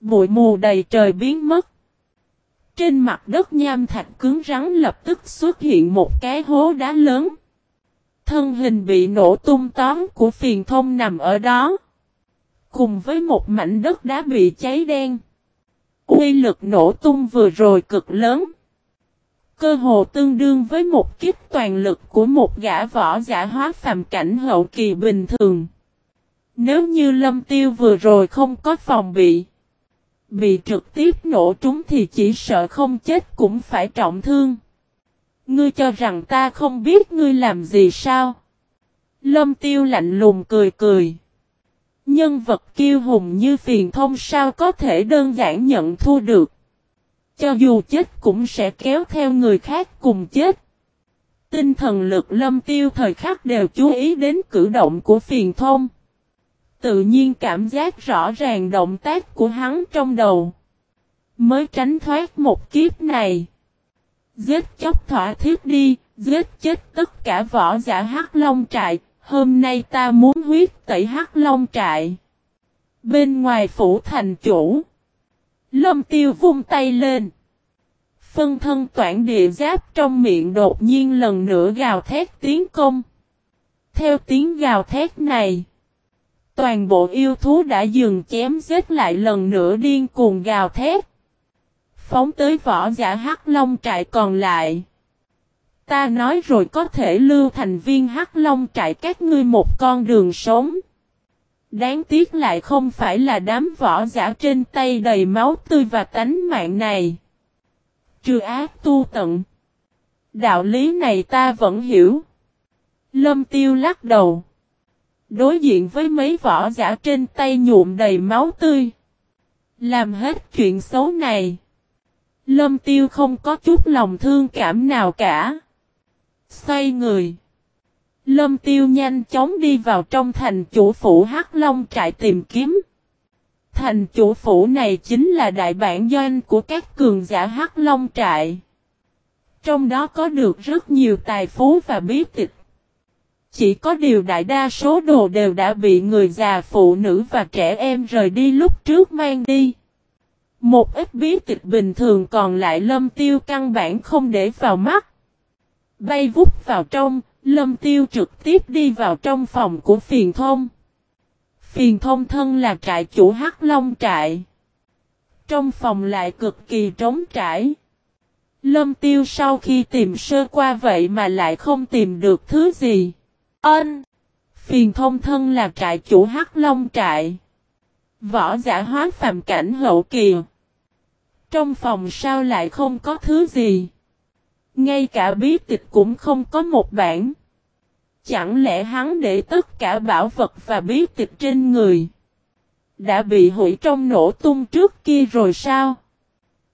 Bụi mù đầy trời biến mất. Trên mặt đất nham thạch cứng rắn lập tức xuất hiện một cái hố đá lớn. Thân hình bị nổ tung tóm của phiền thông nằm ở đó. Cùng với một mảnh đất đá bị cháy đen. Uy lực nổ tung vừa rồi cực lớn. Cơ hồ tương đương với một kiếp toàn lực của một gã võ giả hóa phàm cảnh hậu kỳ bình thường. Nếu như lâm tiêu vừa rồi không có phòng bị. Bị trực tiếp nổ trúng thì chỉ sợ không chết cũng phải trọng thương. Ngươi cho rằng ta không biết ngươi làm gì sao? Lâm tiêu lạnh lùng cười cười. Nhân vật kiêu hùng như phiền thông sao có thể đơn giản nhận thua được. Cho dù chết cũng sẽ kéo theo người khác cùng chết. Tinh thần lực lâm tiêu thời khắc đều chú ý đến cử động của phiền thông. Tự nhiên cảm giác rõ ràng động tác của hắn trong đầu. Mới tránh thoát một kiếp này. Giết chóc thỏa thiết đi, giết chết tất cả võ giả hắc long trại, hôm nay ta muốn huyết tẩy hắc long trại. Bên ngoài phủ thành chủ. Lâm tiêu vung tay lên. Phân thân toản địa giáp trong miệng đột nhiên lần nữa gào thét tiếng công. Theo tiếng gào thét này. Toàn bộ yêu thú đã dừng chém giết lại lần nữa điên cuồng gào thét. Phóng tới võ giả hắc long trại còn lại. Ta nói rồi có thể lưu thành viên hắc long trại các ngươi một con đường sống. Đáng tiếc lại không phải là đám võ giả trên tay đầy máu tươi và tánh mạng này. Trừ ác tu tận. Đạo lý này ta vẫn hiểu. Lâm tiêu lắc đầu. Đối diện với mấy võ giả trên tay nhuộm đầy máu tươi. Làm hết chuyện xấu này. Lâm tiêu không có chút lòng thương cảm nào cả. Xoay người. Lâm tiêu nhanh chóng đi vào trong thành chủ phủ Hắc Long trại tìm kiếm. Thành chủ phủ này chính là đại bản doanh của các cường giả Hắc Long trại. Trong đó có được rất nhiều tài phú và bí tịch. Chỉ có điều đại đa số đồ đều đã bị người già phụ nữ và trẻ em rời đi lúc trước mang đi. Một ít bí tịch bình thường còn lại lâm tiêu căn bản không để vào mắt. Bay vút vào trong, lâm tiêu trực tiếp đi vào trong phòng của phiền thông. Phiền thông thân là trại chủ Hắc Long trại. Trong phòng lại cực kỳ trống trải. Lâm tiêu sau khi tìm sơ qua vậy mà lại không tìm được thứ gì. Ân! Phiền thông thân là trại chủ Hắc Long trại. Võ giả hóa phàm cảnh hậu kỳ. Trong phòng sao lại không có thứ gì. Ngay cả bí tịch cũng không có một bản. Chẳng lẽ hắn để tất cả bảo vật và bí tịch trên người. Đã bị hủy trong nổ tung trước kia rồi sao?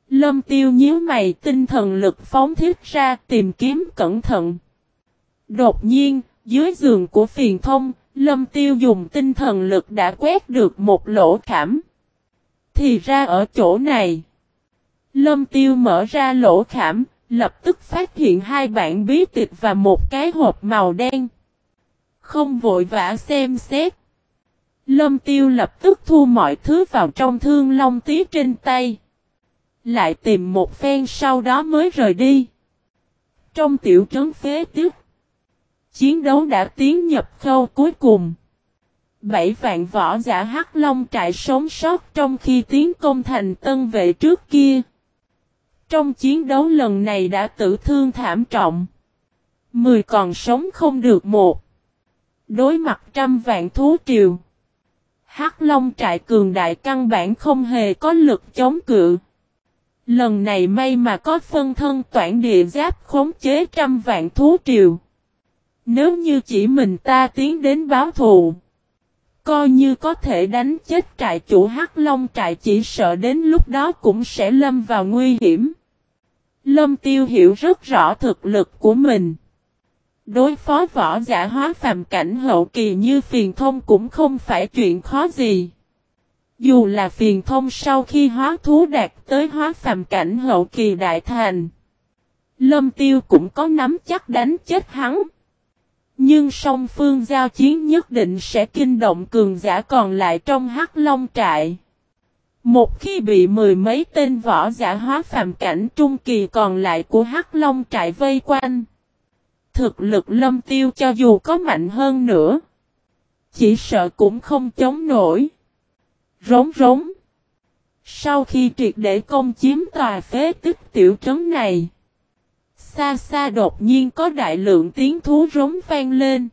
Lâm tiêu nhíu mày tinh thần lực phóng thiết ra tìm kiếm cẩn thận. Đột nhiên, dưới giường của phiền thông, Lâm tiêu dùng tinh thần lực đã quét được một lỗ khảm. Thì ra ở chỗ này. Lâm tiêu mở ra lỗ khảm, lập tức phát hiện hai bản bí tịch và một cái hộp màu đen. Không vội vã xem xét. Lâm tiêu lập tức thu mọi thứ vào trong thương long tí trên tay. Lại tìm một phen sau đó mới rời đi. Trong tiểu trấn phế tiếp. Chiến đấu đã tiến nhập khâu cuối cùng. Bảy vạn võ giả Hắc Long trại sống sót trong khi tiến công thành tân vệ trước kia. Trong chiến đấu lần này đã tử thương thảm trọng. Mười còn sống không được một. Đối mặt trăm vạn thú triều. Hắc Long trại cường đại căn bản không hề có lực chống cự. Lần này may mà có phân thân toản địa giáp khống chế trăm vạn thú triều. Nếu như chỉ mình ta tiến đến báo thù. Coi như có thể đánh chết trại chủ Hắc Long, trại chỉ sợ đến lúc đó cũng sẽ lâm vào nguy hiểm. Lâm Tiêu hiểu rất rõ thực lực của mình. Đối phó võ giả hóa phàm cảnh hậu kỳ như phiền thông cũng không phải chuyện khó gì. Dù là phiền thông sau khi hóa thú đạt tới hóa phàm cảnh hậu kỳ đại thành. Lâm tiêu cũng có nắm chắc đánh chết hắn. Nhưng song phương giao chiến nhất định sẽ kinh động cường giả còn lại trong hắc long trại. Một khi bị mười mấy tên võ giả hóa phàm cảnh trung kỳ còn lại của hắc long trại vây quanh. Thực lực lâm tiêu cho dù có mạnh hơn nữa. Chỉ sợ cũng không chống nổi. Rống rống. Sau khi triệt để công chiếm tòa phế tích tiểu trấn này. Xa xa đột nhiên có đại lượng tiếng thú rống vang lên.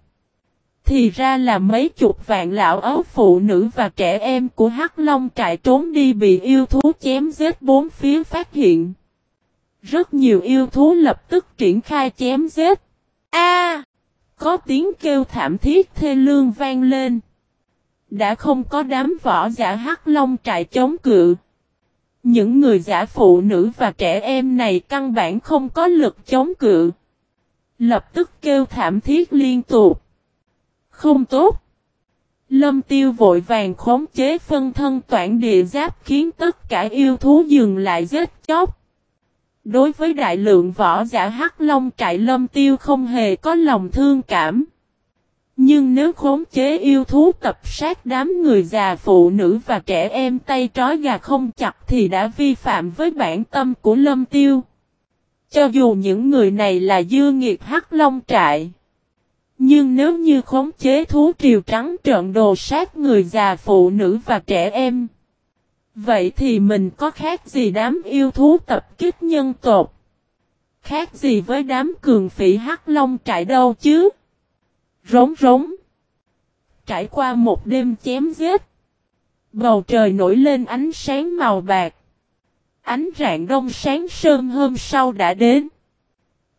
Thì ra là mấy chục vạn lão ấu phụ nữ và trẻ em của Hắc Long trại trốn đi bị yêu thú chém giết bốn phía phát hiện. Rất nhiều yêu thú lập tức triển khai chém giết. A! có tiếng kêu thảm thiết thê lương vang lên. Đã không có đám võ giả Hắc Long trại chống cự. Những người giả phụ nữ và trẻ em này căn bản không có lực chống cự. Lập tức kêu thảm thiết liên tục. Không tốt. Lâm tiêu vội vàng khống chế phân thân toản địa giáp khiến tất cả yêu thú dừng lại giết chóc. Đối với đại lượng võ giả hắc long trại lâm tiêu không hề có lòng thương cảm. Nhưng nếu khống chế yêu thú tập sát đám người già phụ nữ và trẻ em tay trói gà không chặt thì đã vi phạm với bản tâm của lâm tiêu. Cho dù những người này là dư nghiệt hắc long trại. Nhưng nếu như khống chế thú triều trắng trợn đồ sát người già phụ nữ và trẻ em. Vậy thì mình có khác gì đám yêu thú tập kích nhân tộc? Khác gì với đám cường phỉ hắc long trại đâu chứ? Rống rống. Trải qua một đêm chém giết. Bầu trời nổi lên ánh sáng màu bạc. Ánh rạng đông sáng sơn hôm sau đã đến.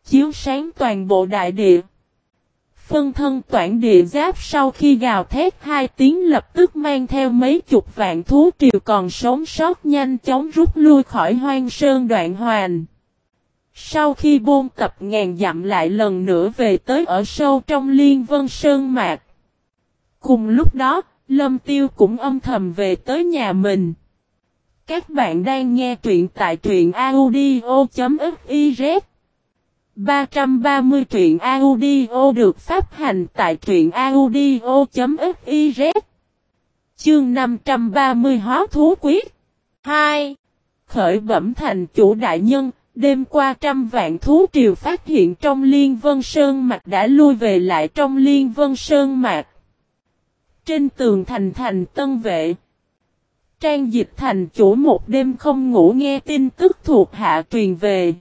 Chiếu sáng toàn bộ đại địa. Phân thân toản địa giáp sau khi gào thét hai tiếng lập tức mang theo mấy chục vạn thú triều còn sống sót nhanh chóng rút lui khỏi hoang sơn đoạn hoàn. Sau khi bôn tập ngàn dặm lại lần nữa về tới ở sâu trong liên vân sơn mạc. Cùng lúc đó, Lâm Tiêu cũng âm thầm về tới nhà mình. Các bạn đang nghe truyện tại truyện audio.fiz 330 truyện audio được phát hành tại truyện audio.fiz Chương 530 Hóa Thú Quyết 2. Khởi bẩm thành chủ đại nhân, đêm qua trăm vạn thú triều phát hiện trong Liên Vân Sơn Mạch đã lui về lại trong Liên Vân Sơn Mạch. Trên tường thành thành tân vệ. Trang dịch thành chủ một đêm không ngủ nghe tin tức thuộc hạ truyền về.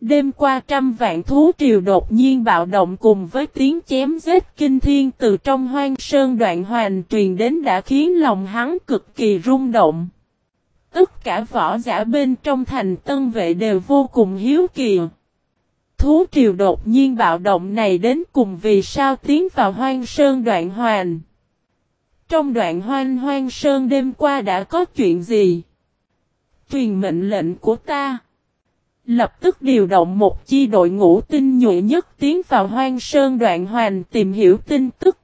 Đêm qua trăm vạn thú triều đột nhiên bạo động cùng với tiếng chém giết kinh thiên từ trong hoang sơn đoạn hoàn truyền đến đã khiến lòng hắn cực kỳ rung động. Tất cả võ giả bên trong thành tân vệ đều vô cùng hiếu kỳ. Thú triều đột nhiên bạo động này đến cùng vì sao tiến vào hoang sơn đoạn hoàn. Trong đoạn hoang hoang sơn đêm qua đã có chuyện gì? Truyền mệnh lệnh của ta. Lập tức điều động một chi đội ngũ tinh nhuệ nhất tiến vào hoang sơn đoạn hoàn tìm hiểu tin tức.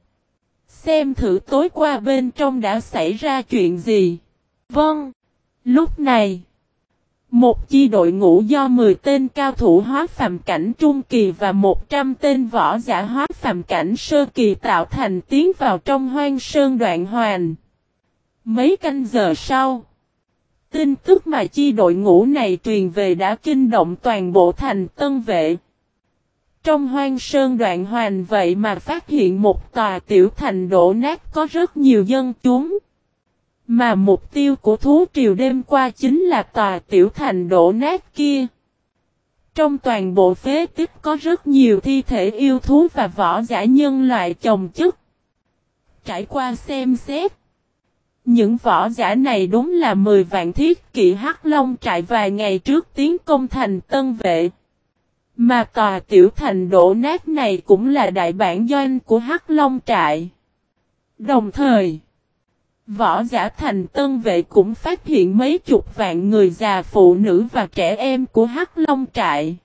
Xem thử tối qua bên trong đã xảy ra chuyện gì. Vâng. Lúc này, một chi đội ngũ do 10 tên cao thủ hóa phàm cảnh trung kỳ và 100 tên võ giả hóa phàm cảnh sơ kỳ tạo thành tiến vào trong hoang sơn đoạn hoàn. Mấy canh giờ sau, tin tức mà chi đội ngũ này truyền về đã kinh động toàn bộ thành tân vệ. Trong hoang sơn đoạn hoàn vậy mà phát hiện một tòa tiểu thành đổ nát có rất nhiều dân chúng. Mà mục tiêu của thú triều đêm qua chính là tòa tiểu thành đổ nát kia. Trong toàn bộ phế tích có rất nhiều thi thể yêu thú và võ giả nhân loại chồng chất. Trải qua xem xét. Những võ giả này đúng là 10 vạn thiết kỵ hắc long trại vài ngày trước tiến công thành tân vệ. Mà tòa tiểu thành đổ nát này cũng là đại bản doanh của hắc long trại. Đồng thời, Võ giả thành tân vệ cũng phát hiện mấy chục vạn người già phụ nữ và trẻ em của Hắc Long trại.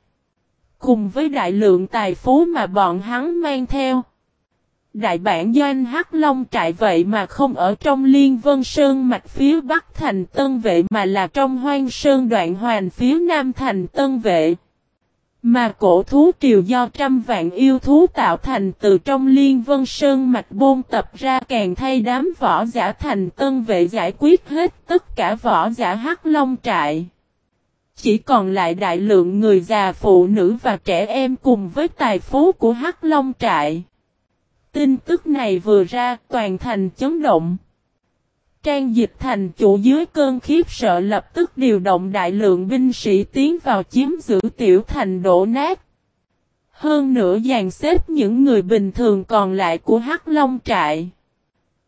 Cùng với đại lượng tài phú mà bọn hắn mang theo. Đại bản doanh Hắc Long trại vậy mà không ở trong Liên Vân Sơn mạch phía Bắc thành Tân Vệ mà là trong Hoang Sơn đoạn hoàn phía Nam thành Tân Vệ. Mà cổ thú triều do trăm vạn yêu thú tạo thành từ trong liên vân sơn mạch bôn tập ra càng thay đám võ giả thành tân vệ giải quyết hết tất cả võ giả hắc long trại. Chỉ còn lại đại lượng người già phụ nữ và trẻ em cùng với tài phú của hắc long trại. Tin tức này vừa ra toàn thành chấn động. Trang dịch thành chủ dưới cơn khiếp sợ lập tức điều động đại lượng binh sĩ tiến vào chiếm giữ tiểu thành đổ nát. Hơn nữa dàn xếp những người bình thường còn lại của Hắc Long trại.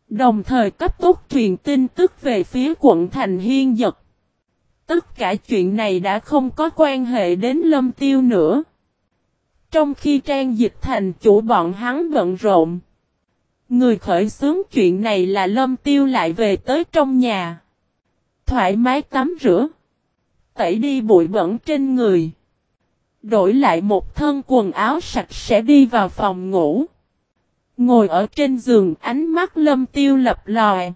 Đồng thời cấp tốc truyền tin tức về phía quận thành hiên giật. Tất cả chuyện này đã không có quan hệ đến lâm tiêu nữa. Trong khi trang dịch thành chủ bọn hắn bận rộn. Người khởi xướng chuyện này là lâm tiêu lại về tới trong nhà. Thoải mái tắm rửa. Tẩy đi bụi bẩn trên người. Đổi lại một thân quần áo sạch sẽ đi vào phòng ngủ. Ngồi ở trên giường, ánh mắt lâm tiêu lập lòi.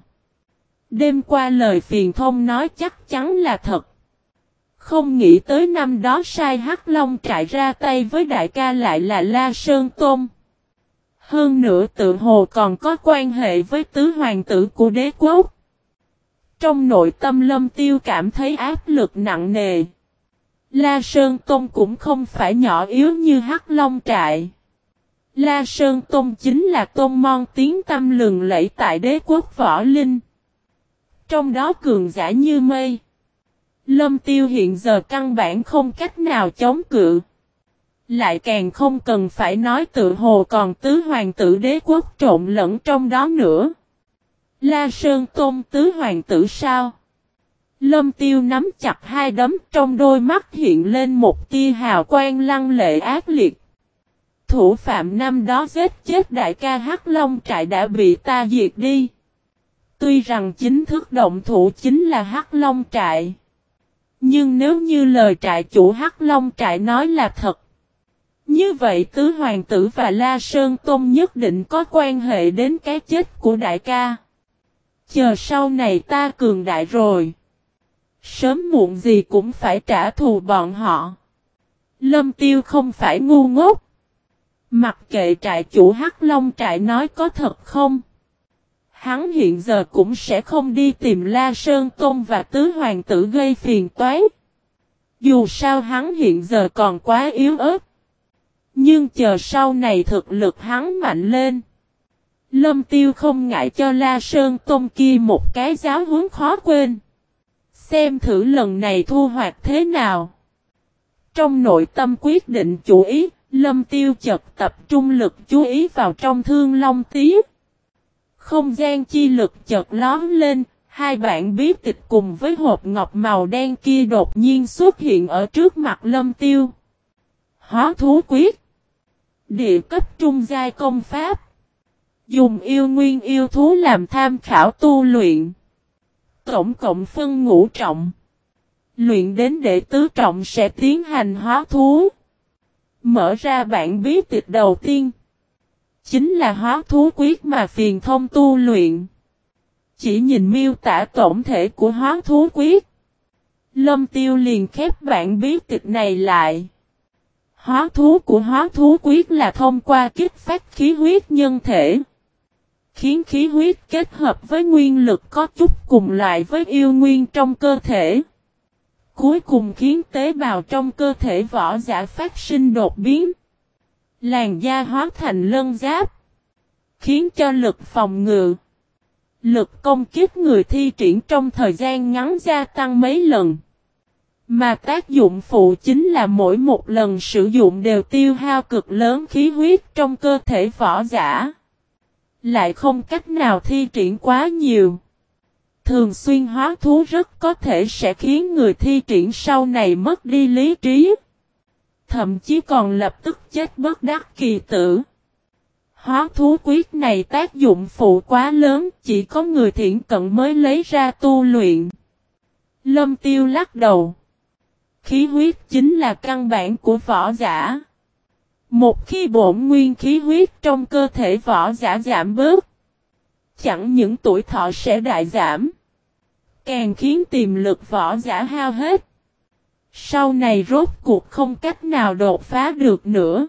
Đêm qua lời phiền thông nói chắc chắn là thật. Không nghĩ tới năm đó sai Hắc Long trại ra tay với đại ca lại là La Sơn Tôn. Hơn nữa tự hồ còn có quan hệ với tứ hoàng tử của đế quốc. Trong nội tâm lâm tiêu cảm thấy áp lực nặng nề. La Sơn tông cũng không phải nhỏ yếu như Hắc Long Trại. La Sơn tông chính là tôn mon tiếng tâm lừng lẫy tại đế quốc võ linh. Trong đó cường giả như mây. Lâm tiêu hiện giờ căn bản không cách nào chống cự. Lại càng không cần phải nói tự hồ còn tứ hoàng tử đế quốc trộn lẫn trong đó nữa. La Sơn Tôn tứ hoàng tử sao? Lâm tiêu nắm chặt hai đấm trong đôi mắt hiện lên một tia hào quang lăng lệ ác liệt. Thủ phạm năm đó giết chết đại ca Hắc Long trại đã bị ta diệt đi. Tuy rằng chính thức động thủ chính là Hắc Long trại. Nhưng nếu như lời trại chủ Hắc Long trại nói là thật. Như vậy Tứ Hoàng tử và La Sơn Tôn nhất định có quan hệ đến cái chết của đại ca. Chờ sau này ta cường đại rồi. Sớm muộn gì cũng phải trả thù bọn họ. Lâm Tiêu không phải ngu ngốc. Mặc kệ trại chủ Hắc Long trại nói có thật không? Hắn hiện giờ cũng sẽ không đi tìm La Sơn Tôn và Tứ Hoàng tử gây phiền toái. Dù sao hắn hiện giờ còn quá yếu ớt. Nhưng chờ sau này thực lực hắn mạnh lên. Lâm Tiêu không ngại cho La Sơn Tôn kia một cái giáo huấn khó quên. Xem thử lần này thu hoạch thế nào. Trong nội tâm quyết định chủ ý, Lâm Tiêu chợt tập trung lực chú ý vào trong thương long tí. Không gian chi lực chợt lóm lên, hai bạn bí tịch cùng với hộp ngọc màu đen kia đột nhiên xuất hiện ở trước mặt Lâm Tiêu. Hóa thú quyết. Địa cấp trung giai công pháp. Dùng yêu nguyên yêu thú làm tham khảo tu luyện. Tổng cộng phân ngũ trọng. Luyện đến đệ tứ trọng sẽ tiến hành hóa thú. Mở ra bản bí tịch đầu tiên. Chính là hóa thú quyết mà phiền thông tu luyện. Chỉ nhìn miêu tả tổng thể của hóa thú quyết. Lâm tiêu liền khép bản bí tịch này lại. Hóa thú của hóa thú quyết là thông qua kích phát khí huyết nhân thể. Khiến khí huyết kết hợp với nguyên lực có chút cùng loại với yêu nguyên trong cơ thể. Cuối cùng khiến tế bào trong cơ thể võ giả phát sinh đột biến. Làn da hóa thành lân giáp. Khiến cho lực phòng ngự. Lực công kích người thi triển trong thời gian ngắn gia tăng mấy lần. Mà tác dụng phụ chính là mỗi một lần sử dụng đều tiêu hao cực lớn khí huyết trong cơ thể võ giả. Lại không cách nào thi triển quá nhiều. Thường xuyên hóa thú rất có thể sẽ khiến người thi triển sau này mất đi lý trí. Thậm chí còn lập tức chết bất đắc kỳ tử. Hóa thú quyết này tác dụng phụ quá lớn, chỉ có người thiện cận mới lấy ra tu luyện. Lâm tiêu lắc đầu. Khí huyết chính là căn bản của võ giả. Một khi bổn nguyên khí huyết trong cơ thể võ giả giảm bớt, chẳng những tuổi thọ sẽ đại giảm, càng khiến tiềm lực võ giả hao hết. Sau này rốt cuộc không cách nào đột phá được nữa.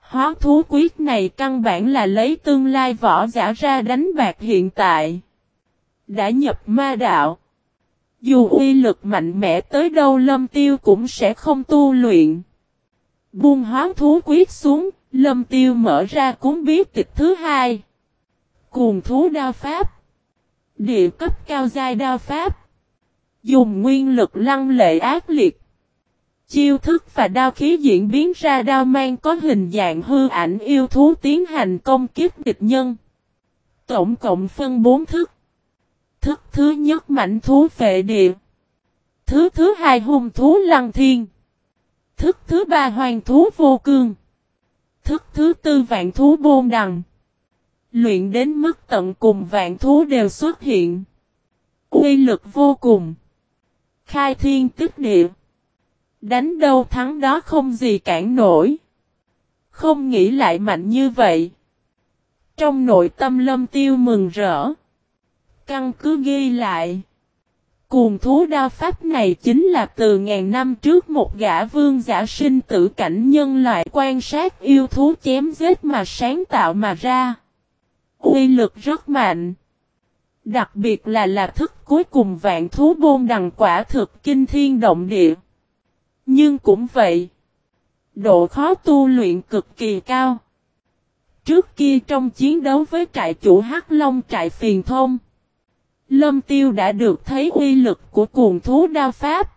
Hóa thú quyết này căn bản là lấy tương lai võ giả ra đánh bạc hiện tại. Đã nhập ma đạo. Dù uy lực mạnh mẽ tới đâu lâm tiêu cũng sẽ không tu luyện. Buông hóa thú quyết xuống, lâm tiêu mở ra cuốn bí tịch thứ hai. Cuồng thú đao pháp. Địa cấp cao giai đao pháp. Dùng nguyên lực lăng lệ ác liệt. Chiêu thức và đao khí diễn biến ra đao mang có hình dạng hư ảnh yêu thú tiến hành công kiếp địch nhân. Tổng cộng phân bốn thức. Thức thứ nhất mảnh thú phệ địa. Thứ thứ hai hung thú lăng thiên. Thức thứ ba hoàng thú vô cương. Thức thứ tư vạn thú bôn đằng. Luyện đến mức tận cùng vạn thú đều xuất hiện. Uy lực vô cùng. Khai thiên tức địa. Đánh đâu thắng đó không gì cản nổi. Không nghĩ lại mạnh như vậy. Trong nội tâm lâm tiêu mừng rỡ. Căn cứ ghi lại. Cuồng thú đao pháp này chính là từ ngàn năm trước một gã vương giả sinh tử cảnh nhân loại quan sát yêu thú chém giết mà sáng tạo mà ra. Uy lực rất mạnh. Đặc biệt là là thức cuối cùng vạn thú bôn đằng quả thực kinh thiên động địa. Nhưng cũng vậy. Độ khó tu luyện cực kỳ cao. Trước kia trong chiến đấu với trại chủ Hắc Long trại phiền thông. Lâm Tiêu đã được thấy uy lực của cuồng thú đao pháp.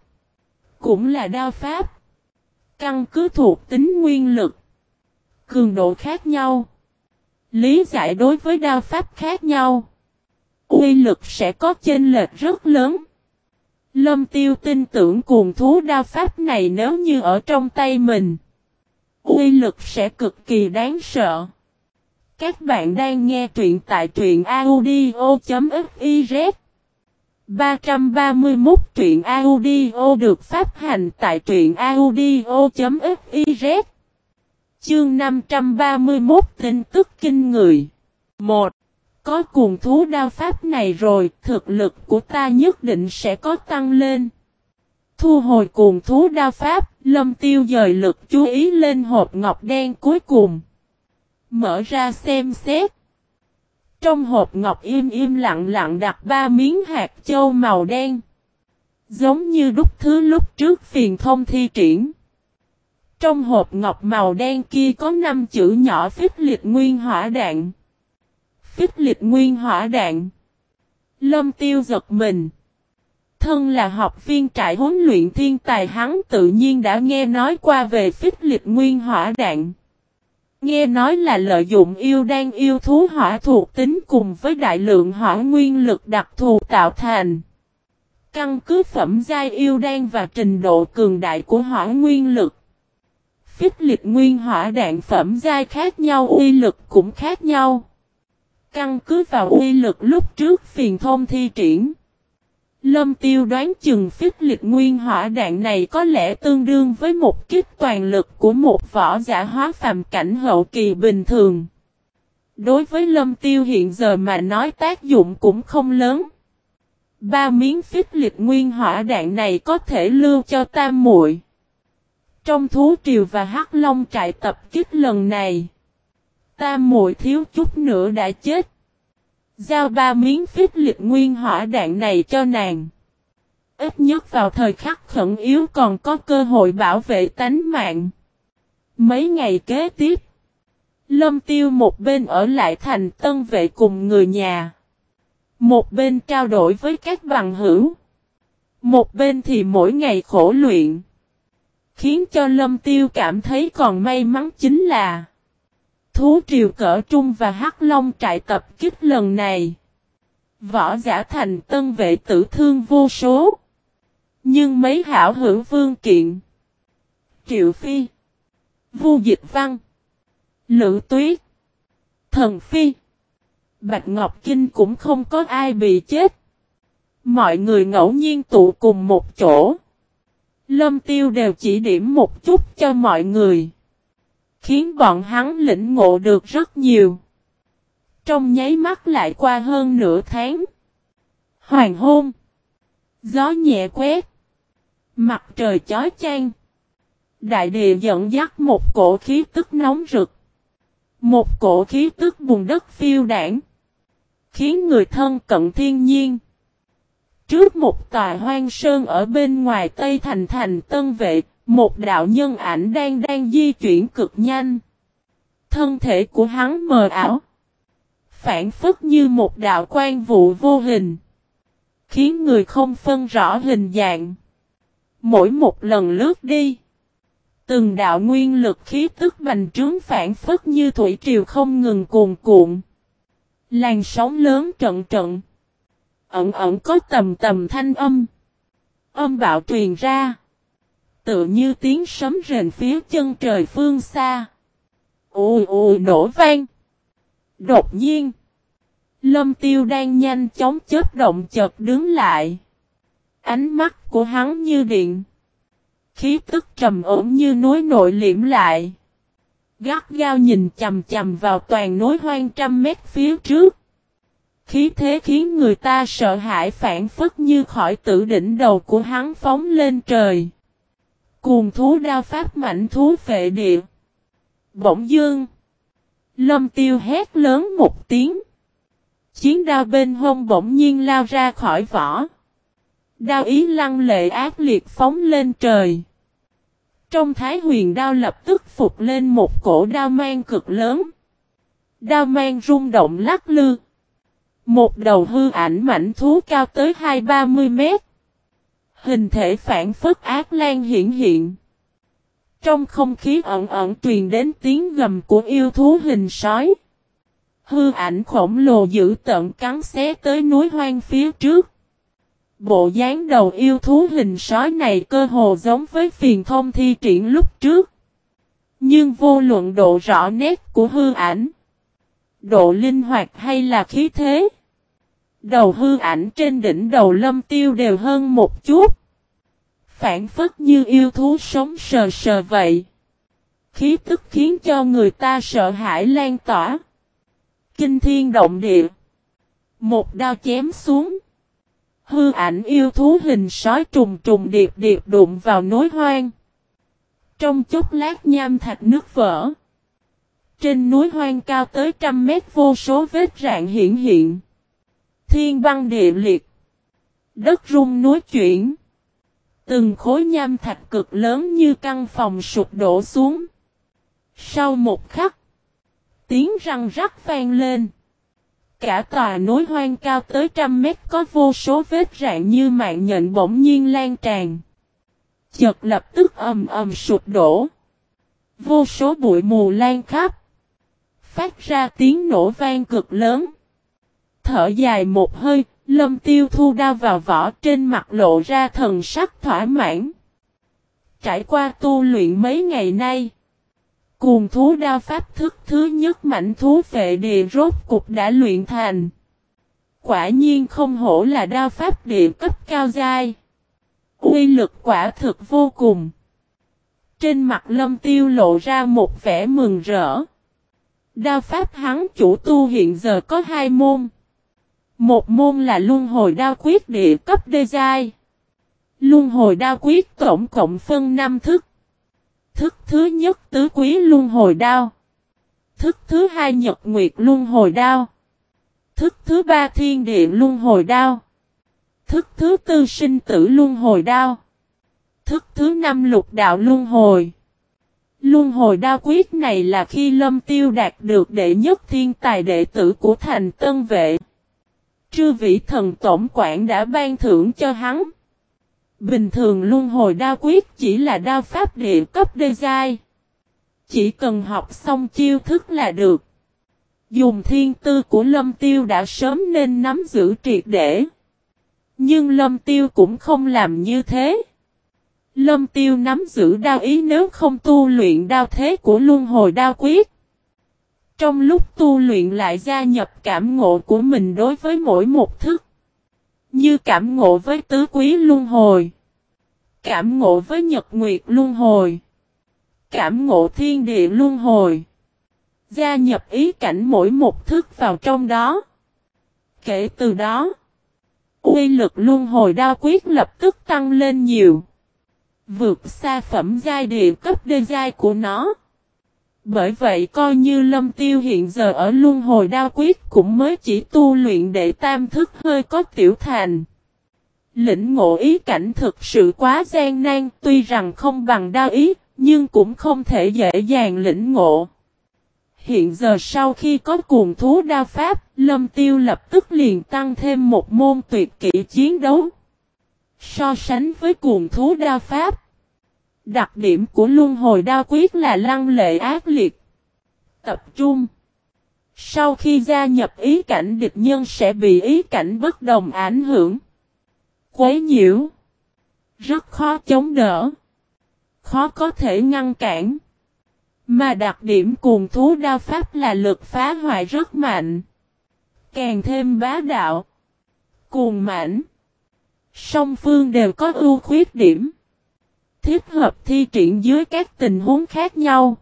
Cũng là đao pháp. Căn cứ thuộc tính nguyên lực, cường độ khác nhau, lý giải đối với đao pháp khác nhau, uy lực sẽ có chênh lệch rất lớn. Lâm tiêu tin tưởng cuồng thú đao pháp này nếu như ở trong tay mình, uy lực sẽ cực kỳ đáng sợ. Các bạn đang nghe truyện tại truyện audio.fiz 331 truyện audio được phát hành tại truyện audio.fiz Chương 531 tin tức kinh người 1. Có cuồng thú đao pháp này rồi, thực lực của ta nhất định sẽ có tăng lên. Thu hồi cuồng thú đao pháp, lâm tiêu dời lực chú ý lên hộp ngọc đen cuối cùng. Mở ra xem xét. Trong hộp ngọc im im lặng lặng đặt ba miếng hạt châu màu đen. Giống như đúc thứ lúc trước phiền thông thi triển. Trong hộp ngọc màu đen kia có năm chữ nhỏ phích liệt nguyên hỏa đạn. Phích liệt nguyên hỏa đạn. Lâm tiêu giật mình. Thân là học viên trại huấn luyện thiên tài hắn tự nhiên đã nghe nói qua về phích liệt nguyên hỏa đạn. Nghe nói là lợi dụng yêu đang yêu thú hỏa thuộc tính cùng với đại lượng hỏa nguyên lực đặc thù tạo thành. Căn cứ phẩm giai yêu đan và trình độ cường đại của hỏa nguyên lực. Phích liệt nguyên hỏa đạn phẩm giai khác nhau, uy lực cũng khác nhau. Căn cứ vào uy lực lúc trước phiền thông thi triển. Lâm tiêu đoán chừng phích liệt nguyên hỏa đạn này có lẽ tương đương với một kích toàn lực của một võ giả hóa phàm cảnh hậu kỳ bình thường. Đối với lâm tiêu hiện giờ mà nói tác dụng cũng không lớn. Ba miếng phích liệt nguyên hỏa đạn này có thể lưu cho tam muội. Trong thú triều và hắc long trại tập kích lần này, tam muội thiếu chút nữa đã chết. Giao ba miếng phích liệt nguyên hỏa đạn này cho nàng. Ít nhất vào thời khắc khẩn yếu còn có cơ hội bảo vệ tánh mạng. Mấy ngày kế tiếp, Lâm Tiêu một bên ở lại thành tân vệ cùng người nhà. Một bên trao đổi với các bằng hữu. Một bên thì mỗi ngày khổ luyện. Khiến cho Lâm Tiêu cảm thấy còn may mắn chính là Thú triều cỡ trung và hắc long trại tập kích lần này. Võ giả thành tân vệ tử thương vô số. Nhưng mấy hảo hữu vương kiện. Triệu Phi. Vu Dịch Văn. Lữ Tuyết. Thần Phi. Bạch Ngọc Kinh cũng không có ai bị chết. Mọi người ngẫu nhiên tụ cùng một chỗ. Lâm Tiêu đều chỉ điểm một chút cho mọi người. Khiến bọn hắn lĩnh ngộ được rất nhiều. Trong nháy mắt lại qua hơn nửa tháng. Hoàng hôn. Gió nhẹ quét. Mặt trời chói chang. Đại địa dẫn dắt một cổ khí tức nóng rực. Một cổ khí tức bùn đất phiêu đảng. Khiến người thân cận thiên nhiên. Trước một tòa hoang sơn ở bên ngoài Tây Thành Thành Tân Vệ, một đạo nhân ảnh đang đang di chuyển cực nhanh. Thân thể của hắn mờ ảo. Phản phất như một đạo quan vụ vô hình. Khiến người không phân rõ hình dạng. Mỗi một lần lướt đi. Từng đạo nguyên lực khí tức bành trướng phản phất như thủy triều không ngừng cuồn cuộn. Làn sóng lớn trận trận. Ẩn ẩn có tầm tầm thanh âm. Âm bạo truyền ra. Tự như tiếng sấm rền phía chân trời phương xa. Ôi ôi, nổ vang. Đột nhiên. Lâm tiêu đang nhanh chóng chớp động chợt đứng lại. Ánh mắt của hắn như điện. Khí tức trầm ổn như núi nội liễm lại. Gắt gao nhìn chầm chầm vào toàn núi hoang trăm mét phía trước. Khí thế khiến người ta sợ hãi phản phất như khỏi tử đỉnh đầu của hắn phóng lên trời. Cuồng thú đao pháp mạnh thú phệ địa. Bỗng dương. Lâm tiêu hét lớn một tiếng. Chiến đao bên hông bỗng nhiên lao ra khỏi vỏ. Đao ý lăng lệ ác liệt phóng lên trời. Trong thái huyền đao lập tức phục lên một cổ đao mang cực lớn. Đao mang rung động lắc lư. Một đầu hư ảnh mảnh thú cao tới hai ba mươi mét. Hình thể phản phất ác lan hiện hiện. Trong không khí ẩn ẩn truyền đến tiếng gầm của yêu thú hình sói. Hư ảnh khổng lồ giữ tận cắn xé tới núi hoang phía trước. Bộ dáng đầu yêu thú hình sói này cơ hồ giống với phiền thông thi triển lúc trước. Nhưng vô luận độ rõ nét của hư ảnh, độ linh hoạt hay là khí thế. Đầu hư ảnh trên đỉnh đầu lâm tiêu đều hơn một chút. Phản phất như yêu thú sống sờ sờ vậy. Khí tức khiến cho người ta sợ hãi lan tỏa. Kinh thiên động địa. Một đao chém xuống. Hư ảnh yêu thú hình sói trùng trùng điệp điệp đụng vào nối hoang. Trong chốc lát nham thạch nước vỡ. Trên núi hoang cao tới trăm mét vô số vết rạn hiện hiện. Thiên băng địa liệt. Đất rung núi chuyển. Từng khối nham thạch cực lớn như căn phòng sụp đổ xuống. Sau một khắc. Tiếng răng rắc vang lên. Cả tòa núi hoang cao tới trăm mét có vô số vết rạn như mạng nhện bỗng nhiên lan tràn. Chợt lập tức ầm ầm sụp đổ. Vô số bụi mù lan khắp. Phát ra tiếng nổ vang cực lớn. Thở dài một hơi, lâm tiêu thu đao vào vỏ trên mặt lộ ra thần sắc thỏa mãn. Trải qua tu luyện mấy ngày nay. Cuồng thú đao pháp thức thứ nhất mạnh thú vệ địa rốt cục đã luyện thành. Quả nhiên không hổ là đao pháp địa cấp cao dai. Uy lực quả thực vô cùng. Trên mặt lâm tiêu lộ ra một vẻ mừng rỡ. Đao pháp hắn chủ tu hiện giờ có hai môn. Một môn là luân hồi đao quyết địa cấp đê giai. Luân hồi đao quyết tổng cộng phân 5 thức. Thức thứ nhất tứ quý luân hồi đao. Thức thứ hai nhật nguyệt luân hồi đao. Thức thứ ba thiên địa luân hồi đao. Thức thứ tư sinh tử luân hồi đao. Thức thứ năm lục đạo luân hồi. Luân hồi đao quyết này là khi lâm tiêu đạt được đệ nhất thiên tài đệ tử của thành tân vệ. Trư vị thần tổng quản đã ban thưởng cho hắn. Bình thường luân hồi đao quyết chỉ là đao pháp địa cấp đê giai. Chỉ cần học xong chiêu thức là được. Dùng thiên tư của lâm tiêu đã sớm nên nắm giữ triệt để. Nhưng lâm tiêu cũng không làm như thế. Lâm tiêu nắm giữ đao ý nếu không tu luyện đao thế của luân hồi đao quyết. Trong lúc tu luyện lại gia nhập cảm ngộ của mình đối với mỗi một thức. Như cảm ngộ với tứ quý luân hồi. Cảm ngộ với nhật nguyệt luân hồi. Cảm ngộ thiên địa luân hồi. Gia nhập ý cảnh mỗi một thức vào trong đó. Kể từ đó, uy lực luân hồi đao quyết lập tức tăng lên nhiều. Vượt xa phẩm giai địa cấp đê giai của nó. Bởi vậy coi như lâm tiêu hiện giờ ở luân hồi đao quyết cũng mới chỉ tu luyện để tam thức hơi có tiểu thành. Lĩnh ngộ ý cảnh thực sự quá gian nan tuy rằng không bằng đao ý, nhưng cũng không thể dễ dàng lĩnh ngộ. Hiện giờ sau khi có cuồng thú đao pháp, lâm tiêu lập tức liền tăng thêm một môn tuyệt kỹ chiến đấu. So sánh với cuồng thú đao pháp, Đặc điểm của luân hồi đao quyết là lăng lệ ác liệt. Tập trung. Sau khi gia nhập ý cảnh địch nhân sẽ bị ý cảnh bất đồng ảnh hưởng. Quấy nhiễu. Rất khó chống đỡ. Khó có thể ngăn cản. Mà đặc điểm cuồng thú đao pháp là lực phá hoại rất mạnh. Càng thêm bá đạo. Cuồng mãnh. Song phương đều có ưu khuyết điểm thích hợp thi triển dưới các tình huống khác nhau.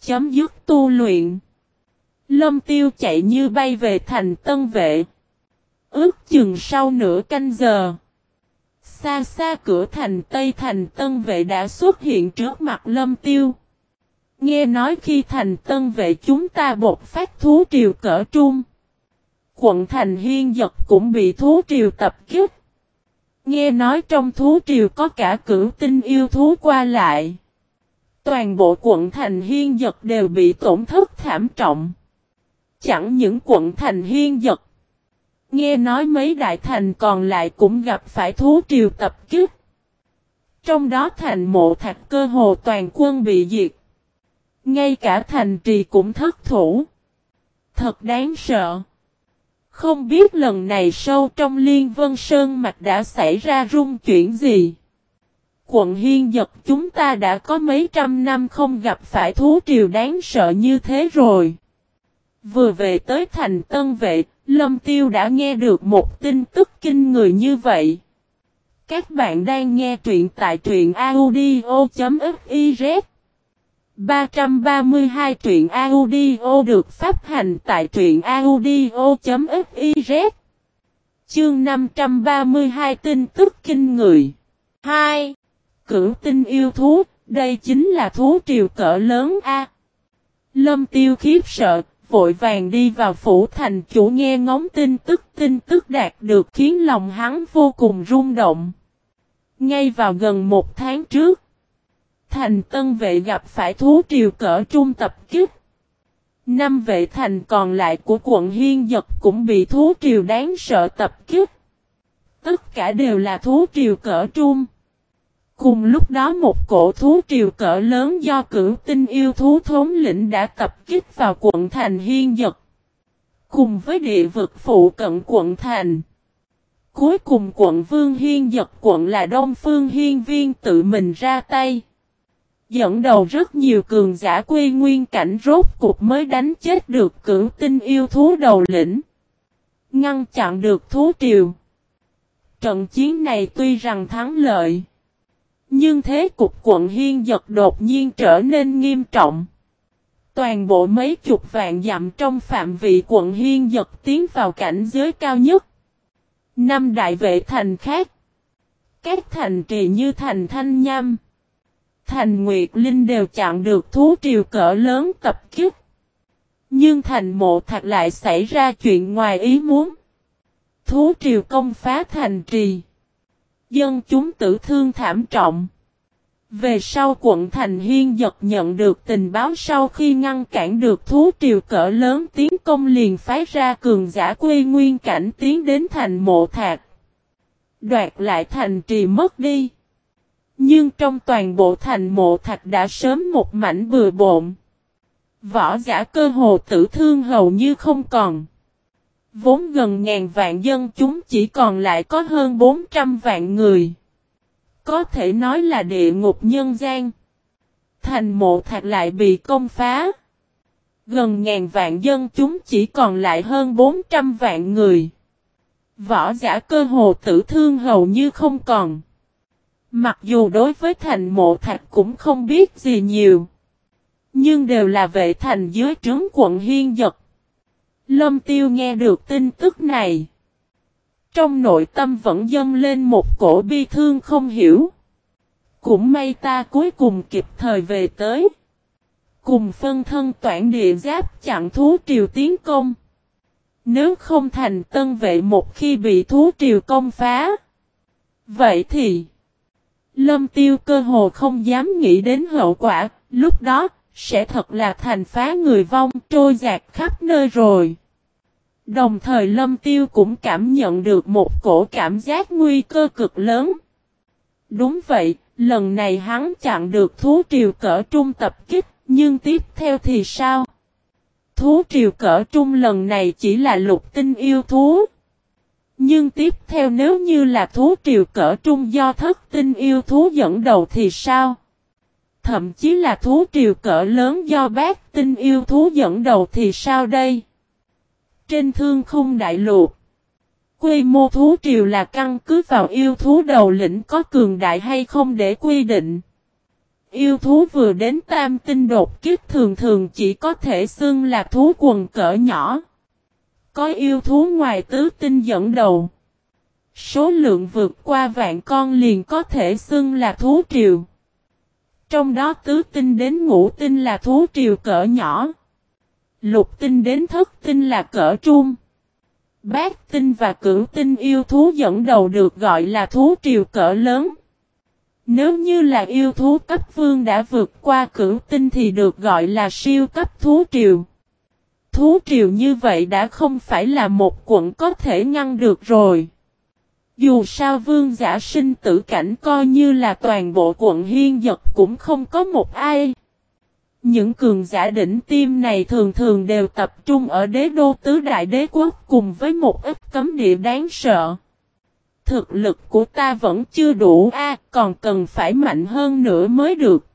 Chấm dứt tu luyện. Lâm tiêu chạy như bay về thành tân vệ. Ước chừng sau nửa canh giờ. Xa xa cửa thành Tây thành tân vệ đã xuất hiện trước mặt lâm tiêu. Nghe nói khi thành tân vệ chúng ta bột phát thú triều cỡ trung. Quận thành hiên giật cũng bị thú triều tập kích. Nghe nói trong thú triều có cả cửu tinh yêu thú qua lại. Toàn bộ quận thành hiên giật đều bị tổn thất thảm trọng. Chẳng những quận thành hiên giật. Nghe nói mấy đại thành còn lại cũng gặp phải thú triều tập kích. Trong đó thành mộ thạch cơ hồ toàn quân bị diệt. Ngay cả thành trì cũng thất thủ. Thật đáng sợ. Không biết lần này sâu trong liên vân sơn mạch đã xảy ra rung chuyển gì. Quận Hiên Giật chúng ta đã có mấy trăm năm không gặp phải thú triều đáng sợ như thế rồi. Vừa về tới thành Tân Vệ, Lâm Tiêu đã nghe được một tin tức kinh người như vậy. Các bạn đang nghe truyện tại truyện audio.fif 332 truyện audio được phát hành tại truyện audio.fiz Chương 532 tin tức kinh người 2. Cửu tinh yêu thú, đây chính là thú triều cỡ lớn A. Lâm tiêu khiếp sợ, vội vàng đi vào phủ thành chủ nghe ngóng tin tức tin tức đạt được khiến lòng hắn vô cùng rung động. Ngay vào gần một tháng trước, thành tân vệ gặp phải thú triều cỡ trung tập kích. Năm vệ thành còn lại của quận Hiên Giật cũng bị thú triều đáng sợ tập kích. Tất cả đều là thú triều cỡ trung. Cùng lúc đó một cổ thú triều cỡ lớn do cửu tinh yêu thú thống lĩnh đã tập kích vào quận thành Hiên Dật. Cùng với địa vực phụ cận quận thành. Cuối cùng quận Vương Hiên Dật quận là Đông Phương Hiên Viên tự mình ra tay. Dẫn đầu rất nhiều cường giả quy nguyên cảnh rốt cục mới đánh chết được cử tinh yêu thú đầu lĩnh. Ngăn chặn được thú triều. Trận chiến này tuy rằng thắng lợi. Nhưng thế cục quận Hiên giật đột nhiên trở nên nghiêm trọng. Toàn bộ mấy chục vạn dặm trong phạm vị quận Hiên giật tiến vào cảnh giới cao nhất. Năm đại vệ thành khác. Các thành trì như thành Thanh Nham. Thành Nguyệt Linh đều chặn được thú triều cỡ lớn tập kích. Nhưng thành mộ thạch lại xảy ra chuyện ngoài ý muốn. Thú triều công phá thành trì. Dân chúng tử thương thảm trọng. Về sau quận Thành Hiên giật nhận được tình báo sau khi ngăn cản được thú triều cỡ lớn tiến công liền phái ra cường giả quê nguyên cảnh tiến đến thành mộ thạc. Đoạt lại thành trì mất đi. Nhưng trong toàn bộ thành mộ thạch đã sớm một mảnh bừa bộn. Võ giả cơ hồ tử thương hầu như không còn. Vốn gần ngàn vạn dân chúng chỉ còn lại có hơn 400 vạn người. Có thể nói là địa ngục nhân gian. Thành mộ thạch lại bị công phá. Gần ngàn vạn dân chúng chỉ còn lại hơn 400 vạn người. Võ giả cơ hồ tử thương hầu như không còn. Mặc dù đối với thành mộ thạch cũng không biết gì nhiều. Nhưng đều là vệ thành dưới trướng quận Hiên giật. Lâm Tiêu nghe được tin tức này. Trong nội tâm vẫn dâng lên một cổ bi thương không hiểu. Cũng may ta cuối cùng kịp thời về tới. Cùng phân thân toản địa giáp chặn thú triều tiến công. Nếu không thành tân vệ một khi bị thú triều công phá. Vậy thì. Lâm tiêu cơ hồ không dám nghĩ đến hậu quả. Lúc đó sẽ thật là thành phá người vong trôi giạt khắp nơi rồi. Đồng thời Lâm Tiêu cũng cảm nhận được một cổ cảm giác nguy cơ cực lớn. Đúng vậy, lần này hắn chặn được thú triều cỡ trung tập kích, nhưng tiếp theo thì sao? Thú triều cỡ trung lần này chỉ là lục tinh yêu thú. Nhưng tiếp theo nếu như là thú triều cỡ trung do thất tinh yêu thú dẫn đầu thì sao? Thậm chí là thú triều cỡ lớn do bát tinh yêu thú dẫn đầu thì sao đây? Trên thương khung đại lục, quy mô thú triều là căn cứ vào yêu thú đầu lĩnh có cường đại hay không để quy định. Yêu thú vừa đến tam tinh đột kiếp thường thường chỉ có thể xưng là thú quần cỡ nhỏ. Có yêu thú ngoài tứ tinh dẫn đầu. Số lượng vượt qua vạn con liền có thể xưng là thú triều. Trong đó tứ tinh đến ngũ tinh là thú triều cỡ nhỏ. Lục tinh đến thất tinh là cỡ trung. Bát tinh và cửu tinh yêu thú dẫn đầu được gọi là thú triều cỡ lớn. Nếu như là yêu thú cấp vương đã vượt qua cửu tinh thì được gọi là siêu cấp thú triều. Thú triều như vậy đã không phải là một quận có thể ngăn được rồi. Dù sao vương giả sinh tử cảnh coi như là toàn bộ quận hiên giật cũng không có một ai. Những cường giả đỉnh tim này thường thường đều tập trung ở đế đô tứ đại đế quốc cùng với một ít cấm địa đáng sợ. Thực lực của ta vẫn chưa đủ a, còn cần phải mạnh hơn nữa mới được.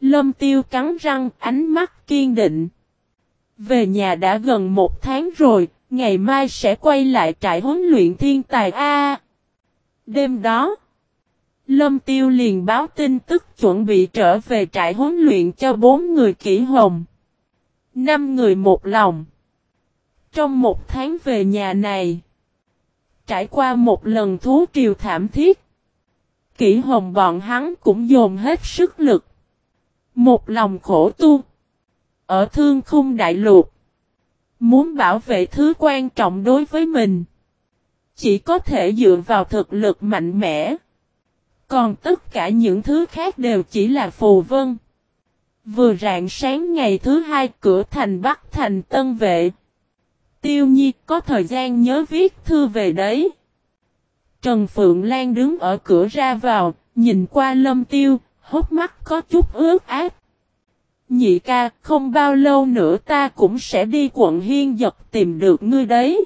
Lâm tiêu cắn răng, ánh mắt kiên định. Về nhà đã gần một tháng rồi, ngày mai sẽ quay lại trại huấn luyện thiên tài A. đêm đó, Lâm Tiêu liền báo tin tức chuẩn bị trở về trại huấn luyện cho bốn người kỹ hồng. Năm người một lòng. Trong một tháng về nhà này, trải qua một lần thú triều thảm thiết, kỹ hồng bọn hắn cũng dồn hết sức lực. Một lòng khổ tu. Ở thương khung đại lục. Muốn bảo vệ thứ quan trọng đối với mình. Chỉ có thể dựa vào thực lực mạnh mẽ. Còn tất cả những thứ khác đều chỉ là phù vân. Vừa rạng sáng ngày thứ hai cửa thành Bắc thành Tân Vệ. Tiêu Nhi có thời gian nhớ viết thư về đấy. Trần Phượng Lan đứng ở cửa ra vào, nhìn qua lâm tiêu, hốt mắt có chút ướt át. Nhị ca, không bao lâu nữa ta cũng sẽ đi quận Hiên Giật tìm được ngươi đấy.